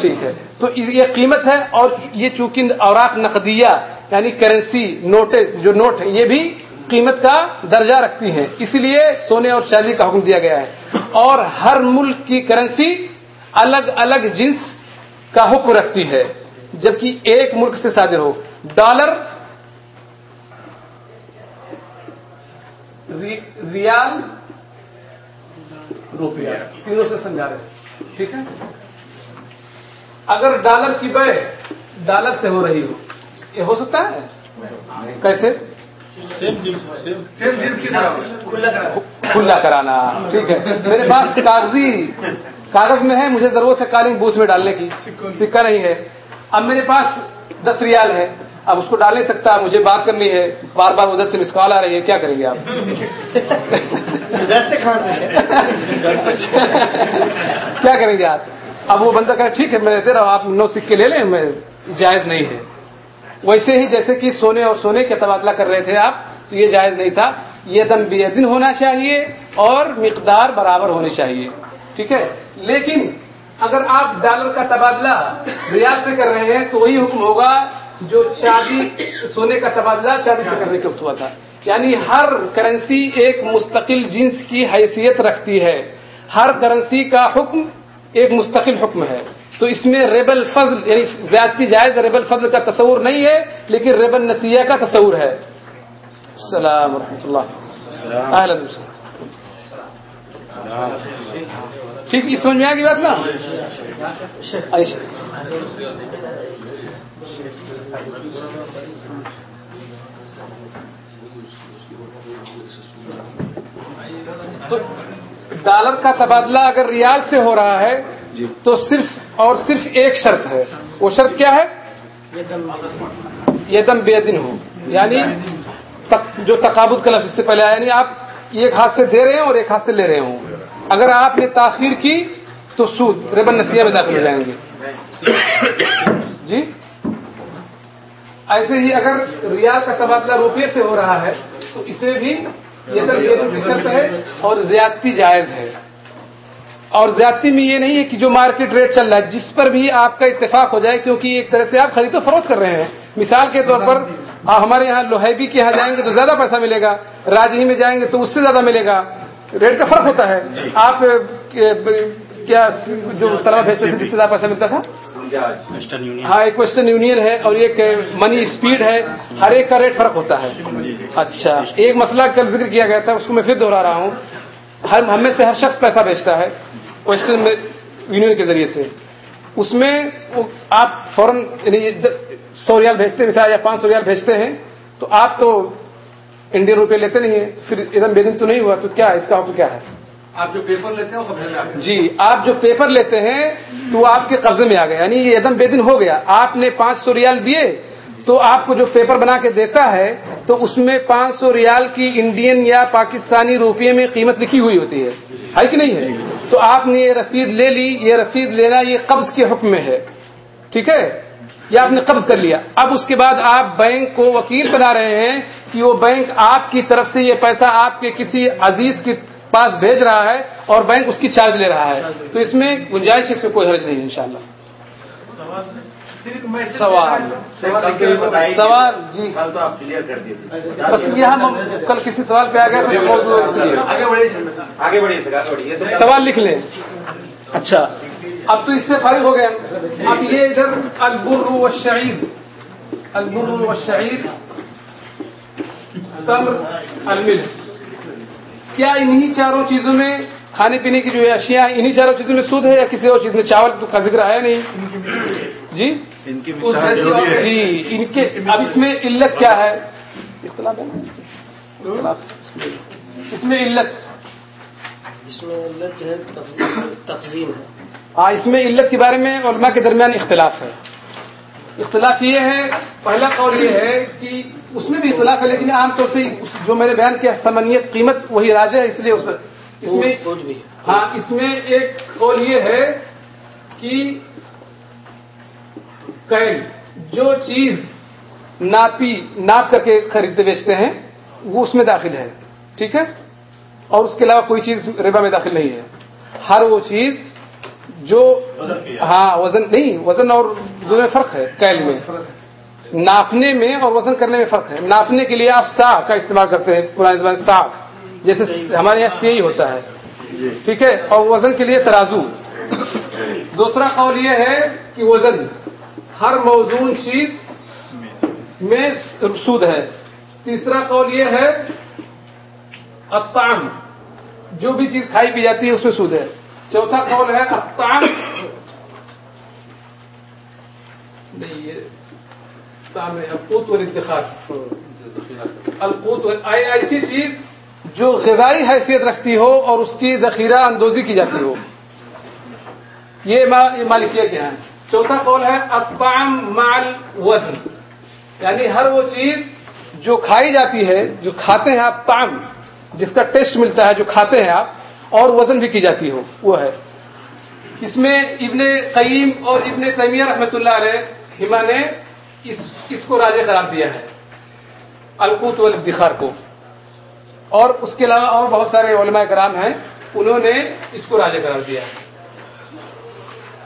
ٹھیک ہے۔ تو یہ قیمت ہے اور یہ چونکہ اوراق نقدیہ یعنی کرنسی نوٹ جو نوٹ ہے، یہ بھی قیمت کا درجہ رکھتی ہیں۔ اسی لیے سونے اور چاندی کا حکم دیا گیا ہے۔ اور ہر ملک کی کرنسی الگ الگ جنس کا حکم رکھتی ہے، جبکہ ایک ملک سے صادر ہو۔ ڈالر ریال، روپیہ، تینوں سے سمجھا رہے ٹھیک ہے؟ اگر ڈالر کی بے ڈالر سے ہو رہی ہو یہ ہو سکتا ہے؟ کیسے؟ کھلا کرانا۔ ٹھیک ہے۔ میرے پاس کاغذی کاغذ میں ہے مجھے ضرورت ہے کالنگ بوتھ میں ڈالنے کی۔ سکہ نہیں ہے۔ اب میرے پاس دس ریال ہے۔ اب اس کو ڈال نہیں سکتا مجھے بات کرنی ہے۔ بار بار ادھر سے مس کال آ رہی ہے۔ کیا کریں گے آپ؟ کیا کریں گے آپ؟ اب وہ بندہ کہا ٹھیک ہے، میں دے رہا ہوں، آپ نو سکے لے لیں، میں جائز نہیں ہے۔ ویسے ہی جیسے کہ سونے اور سونے کا تبادلہ کر رہے تھے آپ، تو یہ جائز نہیں تھا۔ یہ دن بے دن ہونا چاہیے اور مقدار برابر ہونی چاہیے۔ ٹھیک ہے؟ لیکن اگر آپ ڈالر کا تبادلہ ریاض سے کر رہے ہیں، تو وہی حکم ہوگا جو چاندی سونے کا تبادلہ چاندی سے کرنے کے وقت ہوا تھا۔ یعنی ہر کرنسی ایک مستقل جنس کی حیثیت رکھتی ہے۔ ہر کرنسی کا حکم ایک مستقل حکم ہے۔ تو اس میں ریب الفضل یعنی زیادتی جائز ریب الفضل کا تصور نہیں ہے لیکن ریب النسیہ کا تصور ہے۔ السلام ورحمۃ اللہ۔ اہل ٹھیک اس سمجھ میں آئے گی بات نا؟ تو ڈالر کا تبادلہ اگر ریال سے ہو رہا ہے جی۔ تو صرف اور صرف ایک شرط ہے۔ وہ شرط کیا ہے؟ یہ دن بے دن ہو۔ یعنی جو تقابط کا لفظ سے پہلے آیا یعنی آپ ایک ہاتھ سے دے رہے ہیں اور ایک ہاتھ سے لے رہے ہوں۔ اگر آپ نے تاخیر کی تو سود ریبن نسیہ میں داخل ہو جائیں گے۔ جی؟ ایسے ہی اگر ریال کا تبادلہ روپے سے ہو رہا ہے تو اسے بھی یہ یہ ہے اور زیادتی جائز ہے۔ اور زیادتی میں یہ نہیں ہے کہ جو مارکیٹ ریٹ چل رہا ہے، جس پر بھی آپ کا اتفاق ہو جائے، کیونکہ ایک طرح سے آپ خرید و فروخت کر رہے ہیں۔ مثال کے طور پر ہمارے یہاں لوہیبی کے یہاں جائیں گے تو زیادہ پیسہ ملے گا، راجہی میں جائیں گے تو اس سے زیادہ ملے گا۔ ریٹ کا فرق ہوتا ہے۔ آپ کیا، جو طلبہ بھیجتے تھے، جس سے زیادہ پیسہ ملتا تھا؟ ہاں ایک ویسٹرن یونین ہے اور ایک منی اسپیڈ ہے۔ ہر ایک کا ریٹ فرق ہوتا ہے۔ اچھا ایک مسئلہ کل ذکر کیا گیا تھا اس کو میں پھر دوہرا رہا ہوں۔ ہم میں سے ہر شخص پیسہ بھیجتا ہے ویسٹرن یونین کے ذریعے سے۔ اس میں آپ فوراً یعنی سو ریال بھیجتے ہیں یا پانچ سو ریال بھیجتے ہیں تو آپ تو انڈین روپے لیتے نہیں ہیں پھر ادھر دم بے دن تو نہیں ہوا تو کیا اس کا حکم کیا ہے؟ آپ جو پیپر لیتے ہیں قبضے میں جی آپ جو پیپر لیتے ہیں تو وہ آپ کے قبضے میں آ گئے یعنی یہ عدم بے دن ہو گیا۔ آپ نے پانچ سو ریال دیے تو آپ کو جو پیپر بنا کے دیتا ہے تو اس میں پانچ سو ریال کی انڈین یا پاکستانی روپیے میں قیمت لکھی ہوئی ہوتی ہے۔ ہے کہ نہیں ہے؟ تو آپ نے یہ رسید لے لی، یہ رسید لینا یہ قبض کے حکم میں ہے۔ ٹھیک ہے؟ یہ آپ نے قبض کر لیا۔ اب اس کے بعد آپ بینک کو وکیل بنا رہے ہیں کہ وہ بینک آپ کی طرف سے یہ پیسہ آپ کے کسی عزیز کی پاس بھیج رہا ہے اور بینک اس کی چارج لے رہا ہے۔ تو اس میں گنجائش اس میں کوئی حرج نہیں ان شاء اللہ سوال۔ سوال جی۔ اچھا، بس یہاں کل کسی سوال پہ آ گئے سوال لکھ لیں۔ اچھا۔ اب تو اس سے فارغ ہو گیا اب جی۔ یہ ادھر البر و شعیب البر و شعیب تمر المل کیا انہی چاروں چیزوں میں کھانے پینے کی جو اشیاء ہیں انہی چاروں چیزوں میں سود ہے یا کسی اور چیز میں؟ چاول کا ذکر آیا نہیں۔ جی؟ جی ان کے اب اس میں علت کیا ہے؟ اختلاف ہے اس میں علت۔ اس میں علت جو ہے تقسیم ہے۔ ہاں اس میں علت کے بارے میں علماء کے درمیان اختلاف ہے۔ اختلاف یہ ہے پہلا قول یہ ہے کہ اس میں بھی اختلاف ہے لیکن عام طور سے جو میں نے بیان کیا سمنیت قیمت وہی راج ہے اس لیے اس میں ہاں اس میں ایک قول یہ ہے کہ جو چیز ناپی ناپ کر کے خریدتے بیچتے ہیں وہ اس میں داخل ہے ٹھیک ہے؟ اور اس کے علاوہ کوئی چیز ربا میں داخل نہیں ہے۔ ہر وہ چیز جو ہاں وزن نہیں وزن اور دونوں میں فرق ہے کیل میں۔ ناپنے میں اور وزن کرنے میں فرق ہے۔ ناپنے کے لیے آپ سا کا استعمال کرتے ہیں پرانے زمانے سا۔ جیسے ہمارے یہاں سی ہوتا ہے۔ ٹھیک ہے؟ اور وزن کے لیے ترازو۔ دوسرا قول یہ ہے کہ وزن ہر موزون چیز میں سود ہے۔ تیسرا قول یہ ہے الطعام۔ جو بھی چیز کھائی پی جاتی ہے اس میں سود ہے۔ چوتھا قول ہے الطعام۔ نہیں، یہ القوت والانتخاب۔ القوت ایسی چیز جو غذائی حیثیت رکھتی ہو اور اس کی ذخیرہ اندوزی کی جاتی ہو۔ یہ مالکیہ کے ہیں۔ چوتھا قول ہے، الطعام مال وزن یعنی ہر وہ چیز جو کھائی جاتی ہے، جو کھاتے ہیں آپ طعم جس کا ٹیسٹ ملتا ہے، جو کھاتے ہیں آپ، اور وزن بھی کی جاتی ہو، وہ ہے۔ اس میں ابن قیم اور ابن تیمیہ رحمۃ اللہ علیہ ہما نے اس اس کو راجے قرار دیا ہے۔ القوت والادخار کو۔ اور اس کے علاوہ اور بہت سارے علماء کرام ہیں، انہوں نے اس کو راجے قرار دیا ہے۔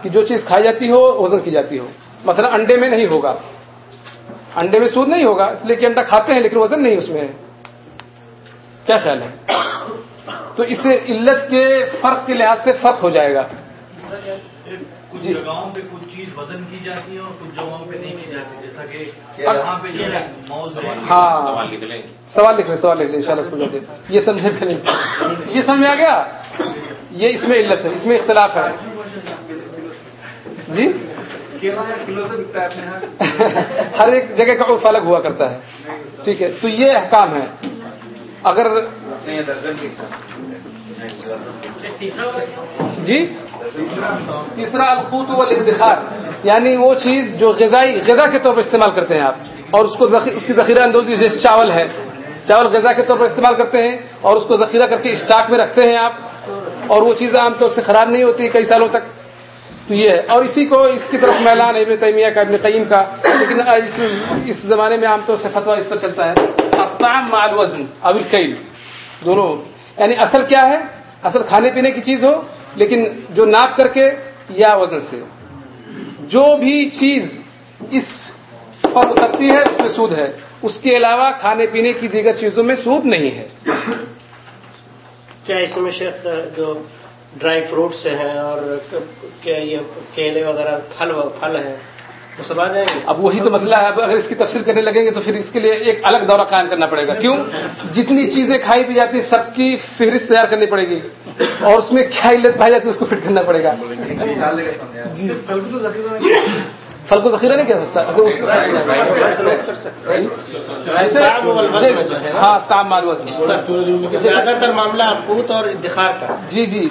کہ جو چیز کھائی جاتی ہو، وزن کی جاتی ہو۔ مثلا انڈے میں نہیں ہوگا۔ انڈے میں سود نہیں ہوگا، اس لیے کہ انڈا کھاتے ہیں، لیکن وزن نہیں اس میں ہے۔ کیا خیال ہے؟ تو اسے علت کے فرق کے لحاظ سے فرق ہو جائے گا۔ کچھ جی۔ جگہوں پہ کچھ چیز وزن کی جاتی ہے اور کچھ جگہوں پہ نہیں کی جاتی جیسا کہ؟ یہاں پہ جو ہے موز ہے۔ ہاں۔ سوال لکھ لیں سوال لکھ لیں ان شاء اللہ لیں یہ سمجھے پہلے یہ سمجھ میں آ گیا؟ یہ اس میں علت ہے اس میں اختلاف ہے۔ جی؟ ہر ایک جگہ کا عرف الگ ہوا کرتا ہے۔ ٹھیک ہے تو یہ احکام ہے اگر جی؟ تیسرا القوت والادخار یعنی وہ چیز جو غذائی غذا کے طور پر استعمال کرتے ہیں آپ اور اس کو اس کی ذخیرہ اندوزی جیسے چاول ہے چاول غذا کے طور پر استعمال کرتے ہیں اور اس کو ذخیرہ کر کے اسٹاک میں رکھتے ہیں آپ اور وہ چیزیں عام طور سے خراب نہیں ہوتی کئی سالوں تک تو یہ ہے۔ اور اسی کو اس کی طرف میلان ابن تیمیہ کا ابن قیم کا لیکن اس, اس زمانے میں عام طور سے فتویٰ اس پر چلتا ہے۔ الطعام مع الوزن او الکیل دونوں۔ یعنی اصل کیا ہے؟ اصل کھانے پینے کی چیز ہو لیکن جو ناپ کر کے یا وزن سے۔ جو بھی چیز اس پر اترتی ہے، اس میں سود ہے۔ اس کے علاوہ کھانے پینے کی دیگر چیزوں میں سود نہیں ہے۔ کیا اس میں شیخ، جو ڈرائی فروٹس ہیں اور کیا یہ کیلے وغیرہ، پھل پھل ہیں؟ وہ سب آ جائیں گے۔ اب وہی تو مسئلہ ہے۔ اب اگر اس کی تفصیل کرنے لگیں گے تو پھر اس کے لیے ایک الگ دورہ قائم کرنا پڑے گا۔ کیوں؟ جتنی چیزیں کھائی پی جاتی سب کی فہرست تیار کرنی پڑے گی۔ اور اس میں کیا علت پائی جاتی ہے اس کو فٹ کرنا پڑے گا۔ جی۔ پھل کو ذخیرہ نہیں کہہ سکتا۔ اگر اس ایسے- ہاں تام مال وزن زیادہ تر معاملہ اور ادخار کا۔ جی جی۔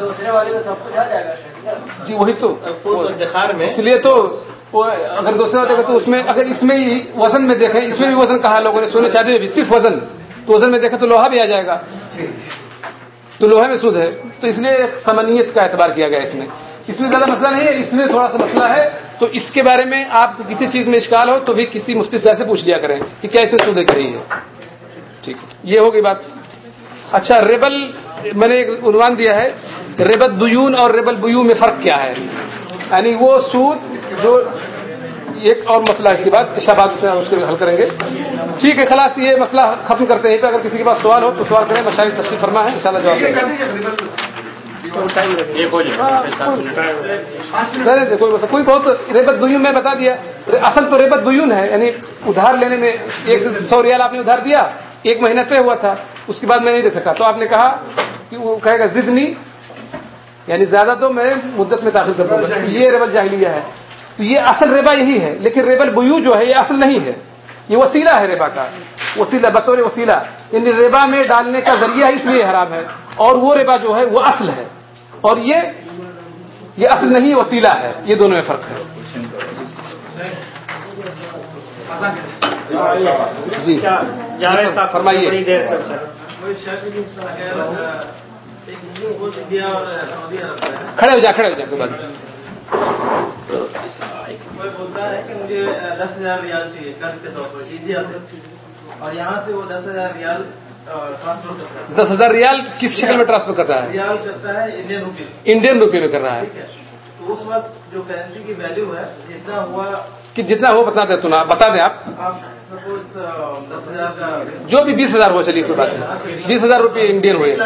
دوسرے والے سب کچھ آ جائے گا جی وہی تو۔ اس لیے تو وہ اگر دوسرا دیکھیں تو اس میں اگر اس میں ہی وزن میں دیکھیں اس میں بھی وزن کہا لوگوں نے سونے چاندی میں بھی صرف وزن۔ تو وزن میں دیکھیں تو لوہا بھی آ جائے گا۔ تو لوہے میں سود ہے۔ تو اس لیے سمنیت کا اعتبار کیا گیا اس میں۔ اس میں زیادہ مسئلہ نہیں ہے اس میں تھوڑا سا مسئلہ ہے۔ تو اس کے بارے میں آپ کو کسی چیز میں اشکال ہو تو بھی کسی مفتی صاحب سے پوچھ لیا کریں کہ کیا اس میں سود ایک رہی ہے۔ ٹھیک ہے۔ یہ ہوگی بات۔ اچھا ریبل میں نے ایک عنوان دیا ہے۔ ریبت بیون اور ریبل بیو میں فرق کیا ہے؟ یعنی وہ سود جو ایک اور مسئلہ ہے، اس کے بعد شہباد سے ہم اس کو حل کریں گے۔ ٹھیک ہے، خلاص یہ مسئلہ ختم کرتے ہیں۔ اگر کسی کے پاس سوال ہو تو سوال کریں، مشاہد تشریف فرما ہے ان شاء اللہ جواب دیں کوئی بہت ریبت بیون میں بتا دیا۔ اصل تو ریبت بیون ہے یعنی ادھار لینے میں ایک سو ریال آپ نے ادھار دیا، ایک مہینہ طے ہوا تھا، اس کے بعد میں نہیں دے سکا۔ تو آپ نے کہا کہ وہ کہے گا زدنی یعنی زیادہ تو میں مدت میں داخل کر دوں گا یہ ریبل جاہلیہ ہے۔ تو یہ اصل ریبا یہی ہے لیکن ریبل بیو جو ہے یہ اصل نہیں ہے۔ یہ وسیلہ ہے ریبا کا۔ وسیلہ بطور وسیلہ۔ یعنی ربا میں ڈالنے کا ذریعہ اس لیے حرام ہے اور وہ ربا جو ہے وہ اصل ہے۔ اور یہ یہ اصل نہیں وسیلہ ہے۔ یہ دونوں میں فرق ہے۔ جی۔ جاوید صاحب فرمائیے کھڑے ہو جا کھڑے ہو جا کوئی بات نہیں۔ کوئی بولتا ہے کہ مجھے دس ہزار ریال چاہیے قرض کے طور پر انڈیا سے اور یہاں سے وہ دس ہزار ریال ٹرانسفر کرتا ہے۔ دس ہزار ریال کس شکل میں ٹرانسفر کرتا ہے؟ ریال کرتا ہے انڈین روپیز انڈین روپے میں کر رہا ہے۔ تو اس وقت جو کرنسی کی ویلیو ہے جتنا ہوا کہ جتنا ہو بتا دیں تو نا بتا دیں آپ جو بھی بیس ہزار ہو چلیے کوئی بات نہیں۔ بیس ہزار روپے انڈین ہوئے۔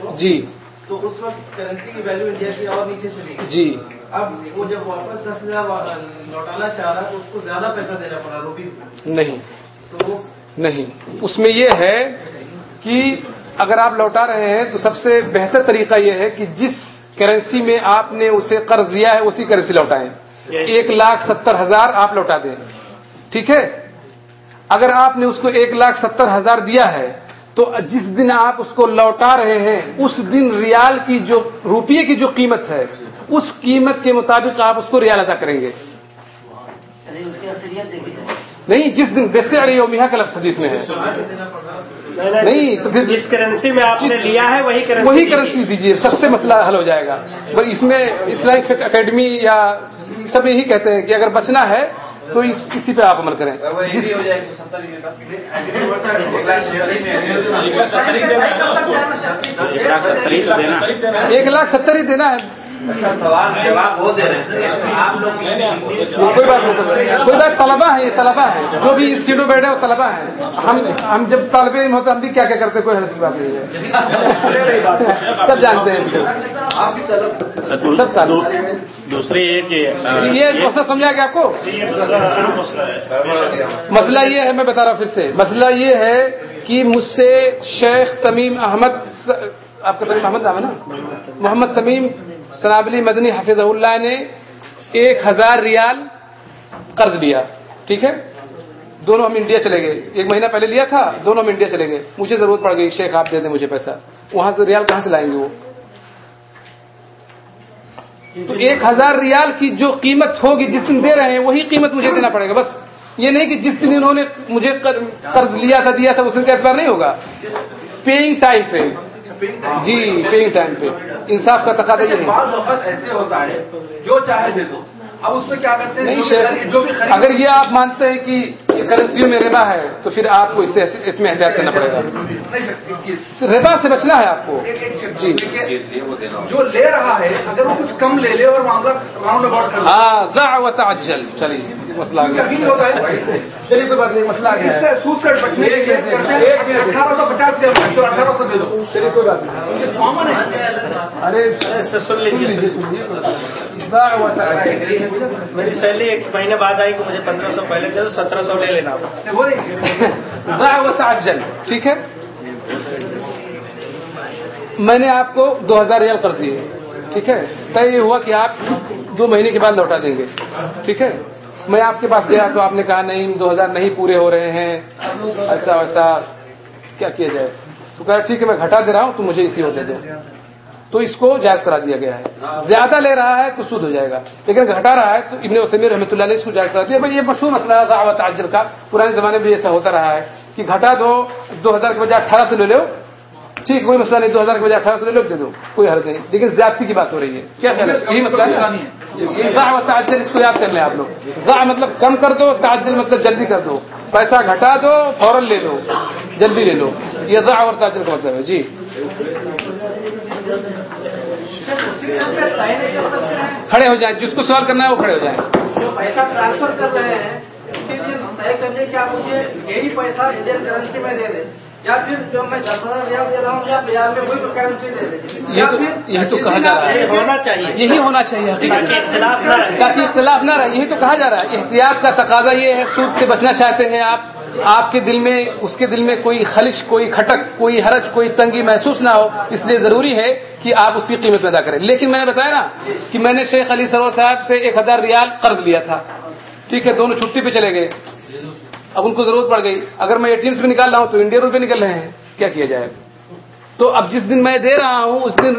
ہوا۔ جی۔ تو اس وقت کرنسی کی ویلیو انڈیا کی اور نیچے چلی گئی۔ جی۔ اب وہ جب واپس دس ہزار لوٹانا چاہ رہا تو اس کو زیادہ پیسہ دینا پڑا روپیز نہیں۔ تو نہیں۔ اس میں یہ ہے کہ اگر آپ لوٹا رہے ہیں تو سب سے بہتر طریقہ یہ ہے کہ جس کرنسی میں آپ نے اسے قرض لیا ہے اسی کرنسی لوٹائیں۔ ایک لاکھ ستر ہزار آپ لوٹا دیں۔ ٹھیک ہے؟ اگر آپ نے اس کو ایک لاکھ ستر ہزار دیا ہے تو جس دن آپ اس کو لوٹا رہے ہیں اس دن ریال کی جو روپیے کی جو قیمت ہے اس قیمت کے مطابق آپ اس کو ریال ادا کریں گے۔ نہیں جس دن بیسے ارے یومیہ کا لفظ حدیث میں ہے۔ نہیں تو پھر جس کرنسی میں آپ نے لیا ہے وہی کرنسی وہی کرنسی دیجیے سب سے مسئلہ حل ہو جائے گا۔ اس میں اسلامک اکیڈمی یا سب یہی کہتے ہیں کہ اگر بچنا ہے تو اس اسی پہ آپ عمل کریں۔ ایک لاکھ ستر ہی دینا ہے۔ اچھا سوال جواب وہ دے رہے ہیں آپ لوگ وہ کوئی بات نہیں کوئی بات طلبا ہے یہ طلبا ہے جو بھی اس سیٹوں بیٹھے وہ طلبا ہے۔ ہم ہم جب طالب علم ہوتے ہم بھی کیا کیا کرتے کوئی حرض کی بات نہیں ہے۔ سب جانتے ہیں اس کو۔ سب دوسری یہ کہ یہ مسئلہ سمجھا گیا آپ کو؟ مسئلہ یہ ہے میں بتا رہا ہوں پھر سے۔ مسئلہ یہ ہے کہ مجھ سے شیخ تمیم احمد آپ کا تمیم احمد نام ہے نا؟ محمد تمیم سنابلی مدنی حفظ اللہ نے ایک ہزار ریال قرض لیا، ٹھیک ہے؟ دونوں ہم انڈیا چلے گئے۔ ایک مہینہ پہلے لیا تھا، دونوں ہم انڈیا چلے گئے۔ مجھے ضرورت پڑ گئی، شیخ آپ دے دیں مجھے پیسہ۔ وہاں سے ریال کہاں سے لائیں گے وہ؟ تو ایک ہزار ریال کی جو قیمت ہوگی، جس دن دے رہے ہیں، وہی قیمت مجھے دینا پڑے گا، بس۔ یہ نہیں کہ جس دن انہوں نے مجھے قرض لیا تھا، دیا تھا، اس دن کا اعتبار نہیں ہوگا۔ پیئنگ ٹائم پہ۔ جی پیئنگ ٹائم پہ۔ انصاف کا تقاضا یہ ہے۔ بعض ایسے ہوتا ہے جو چاہے دے دو۔ اب اس میں کیا کرتے ہیں؟ جو بھی- اگر یہ آپ مانتے ہیں کہ کرنسیوں میں ربا ہے تو پھر آپ کو اس سے اس میں احتیاط کرنا پڑے گا۔ ربا سے بچنا ہے آپ کو۔ جی۔ جو لے رہا ہے اگر وہ کچھ کم لے لے اور معاملہ راؤنڈ اباؤٹ ہاں تعجل۔ چلیے۔ مسئلہ آ گیا چلیے کوئی بات نہیں مسئلہ آ اس گیا سے ہے سود سے بچنے کے لیے کرتے ہیں۔ اٹھارہ سو پچاس کے اٹھارہ سو دے دو۔ چلیے کوئی بات نہیں۔ یہ کامن ہے۔ ارے سن لیجیے میری سیلری ایک مہینے بعد آئی کہ مجھے پندرہ سو پہلے دے دو سترہ سو لے لینا۔ تعجل ٹھیک ہے؟ میں نے آپ کو دو ہزار ریال کر دیے ٹھیک ہے؟ طے یہ ہوا کہ آپ دو مہینے کے بعد لوٹا دیں گے ٹھیک ہے؟ میں آپ کے پاس گیا تو آپ نے کہا، نہیں دو ہزار نہیں پورے ہو رہے ہیں۔ ایسا ویسا کیا کیا جائے؟ تو کہا، ٹھیک ہے، میں گھٹا دے رہا ہوں تو مجھے اسی ہوتے دو۔ تو اس کو جائز کرا دیا گیا ہے۔ زیادہ لے رہا ہے تو سود ہو جائے گا۔ لیکن گھٹا رہا ہے تو ابن وسیم رحمۃ اللہ نے اس کو جائز کرا دیا۔ بھائی، یہ مشہور مسئلہ ہے دعوت کا۔ پرانے زمانے میں ایسا ہوتا رہا ہے کہ گھٹا دو دو ہزار کے بجائے اٹھارہ سے لے لو ٹھیک کوئی مسئلہ نہیں دو ہزار کے بجائے اٹھارہ سے لے لو دے دو کوئی حرض نہیں۔ لیکن زیادتی کی بات ہو رہی ہے۔ کیا خیال ہے؟ یہی مسئلہ ہے؟ جی، یہ ضع و تعجل اس کو یاد کر لیں آپ لوگ۔ ضع مطلب کم کر دو تعجل مطلب جلدی کر دو۔ پیسہ گھٹا دو فوراً لے لو جلدی لے لو۔ یہ ضع اور تعجل کا مطلب ہے؟ جی۔ کھڑے ہو جائیں جس کو سوال کرنا ہے وہ کھڑے ہو جائیں۔ جو پیسہ ٹرانسفر کر رہے ہیں اسی لیے طے کرنے آپ مجھے یہی پیسہ انڈین کرنسی میں دے دیں؟ یا پھر جو میں دس ہزار ریال دے رہا ہوں یا ریال میں وہی کرنسی دے دیں یہ تو یہی تو کہا جا رہا ہے۔ ہونا چاہیے۔ یہی ہونا چاہیے۔ تاکہ اختلاف نہ رہے۔ تاکہ اختلاف نہ رہے۔ یہی تو کہا جا رہا ہے۔ احتیاط کا تقاضا یہ ہے۔ سود سے بچنا چاہتے ہیں آپ۔ آپ کے دل میں اس کے دل میں کوئی خلش کوئی کھٹک کوئی حرج کوئی تنگی محسوس نہ ہو۔ اس لیے ضروری ہے کہ آپ اسی قیمت میں ادا کریں۔ لیکن میں نے بتایا نا کہ میں نے شیخ علی سرور صاحب سے ایک ہزار ریال قرض لیا تھا۔ ٹھیک ہے دونوں چھٹی پہ چلے گئے۔ اب ان کو ضرورت پڑ گئی۔ اگر میں اے ٹی ایم سے بھی نکال رہا ہوں تو انڈین روپے نکل رہے ہیں۔ کیا کیا جائے؟ تو اب جس دن میں دے رہا ہوں اس دن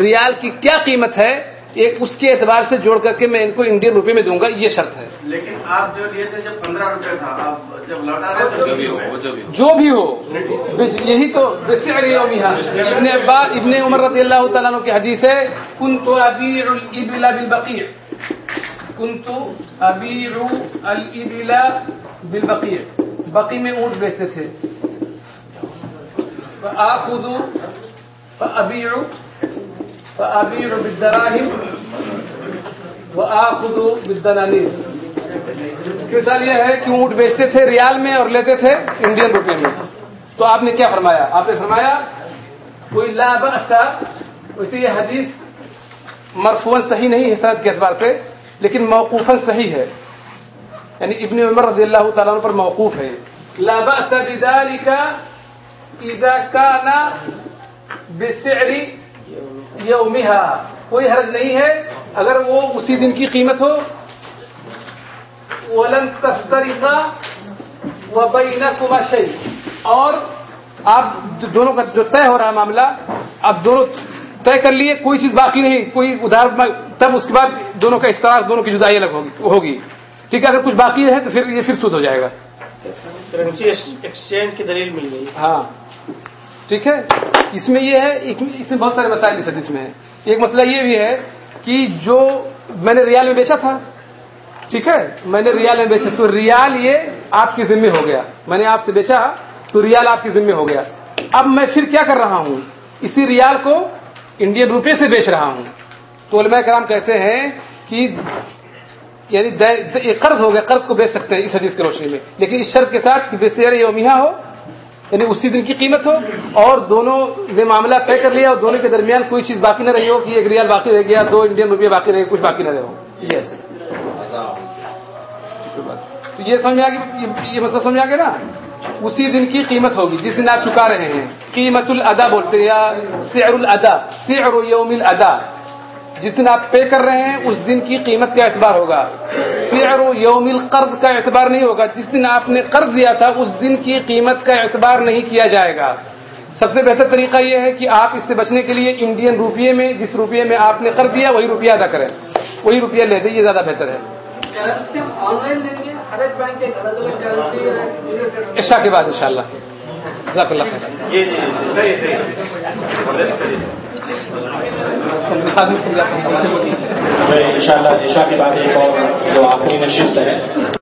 ریال کی کیا قیمت ہے؟ ایک اس کے اعتبار سے جوڑ کر کے میں ان کو انڈین روپے میں دوں گا۔ یہ شرط ہے۔ لیکن آپ جو لیے تھے جب پندرہ روپے تھا جب لوٹا رہے تو بھی جو بھی ہو۔ یہی تو ابن عباس ابن عمر رضی اللہ تعالیٰ عنہ کی حدیث ہے کن تو ابیع الابل بالبقیع ابیع الابل بالبقیع۔ بقی میں اونٹ بیچتے تھے۔ فآخذ فأبيع فأبيع بالدراهم وآخذ بالدنانير مثال یہ ہے کہ اونٹ بیچتے تھے ریال میں اور لیتے تھے انڈین روپے میں۔ تو آپ نے کیا فرمایا؟ آپ نے فرمایا، کوئی لا بأس ویسے یہ حدیث مرفوعاً صحیح نہیں ہے کے اعتبار سے۔ لیکن موقوفاً صحیح ہے۔ یعنی ابن عمر رضی اللہ تعالیٰ عنہ پر موقوف ہے۔ لا بأس بذلك اذا كان بسعر یومها کوئی حرج نہیں ہے۔ اگر وہ اسی دن کی قیمت ہو۔ ولن تفترقا وبينكما شيء۔ اور آپ دونوں کا جو طے ہو رہا ہے معاملہ اب دونوں طے کر لیے، کوئی چیز باقی نہیں، کوئی ادھار تب اس کے بعد دونوں کا اشتراک دونوں کی جدائی الگ ہوگی۔ ٹھیک ہے اگر کچھ باقی ہے تو پھر یہ پھر سود ہو جائے گا۔ کرنسی ایکسچینج کی دلیل مل گئی۔ ہاں۔ ٹھیک ہے؟ اس میں یہ ہے اس میں بہت سارے مسائل اس حدیث میں ہے ایک مسئلہ یہ بھی ہے کہ جو میں نے ریال میں بیچا تھا ٹھیک ہے؟ میں نے ریال میں بیچا تو ریال یہ آپ کی ذمہ ہو گیا۔ میں نے آپ سے بیچا تو ریال آپ کی ذمہ ہو گیا۔ اب میں پھر کیا کر رہا ہوں؟ اسی ریال کو انڈین روپے سے بیچ رہا ہوں۔ تو علماء کرام کہتے ہیں کہ یعنی قرض ہو گیا قرض کو بیچ سکتے ہیں اس حدیث کی روشنی میں۔ لیکن اس شرط کے ساتھ کہ یعنی یومیہ ہو یعنی اسی دن کی قیمت ہو اور دونوں نے معاملہ طے کر لیا اور دونوں کے درمیان کوئی چیز باقی نہ رہی ہو کہ ایک ریال باقی رہ گیا، دو انڈین روپیہ باقی رہے، کچھ باقی نہ رہے ہو۔ یہ تو یہ سمجھ آ گیا یہ مسئلہ سمجھ آ گیا نا؟ اسی دن کی قیمت ہوگی، جس دن آپ چکا رہے ہیں۔ قیمت الادا بولتے ہیں یا سعر الادا سعر یوم الادا جس دن آپ پے کر رہے ہیں، اس دن کی قیمت کا اعتبار ہوگا۔ سعر یوم القرض کا اعتبار نہیں ہوگا۔ جس دن آپ نے قرض دیا تھا، اس دن کی قیمت کا اعتبار نہیں کیا جائے گا۔ سب سے بہتر طریقہ یہ ہے کہ آپ اس سے بچنے کے لیے انڈین روپیے میں، جس روپیے میں آپ نے قرض دیا، وہی روپیہ ادا کریں۔ وہی روپیہ لے دیں یہ زیادہ بہتر ہے۔ عشاء کے بعد انشاءاللہ۔ جزاک اللہ خیر۔ ان شاء اللہ عشاء کے بعد ایک اور جو آخری نشست ہے۔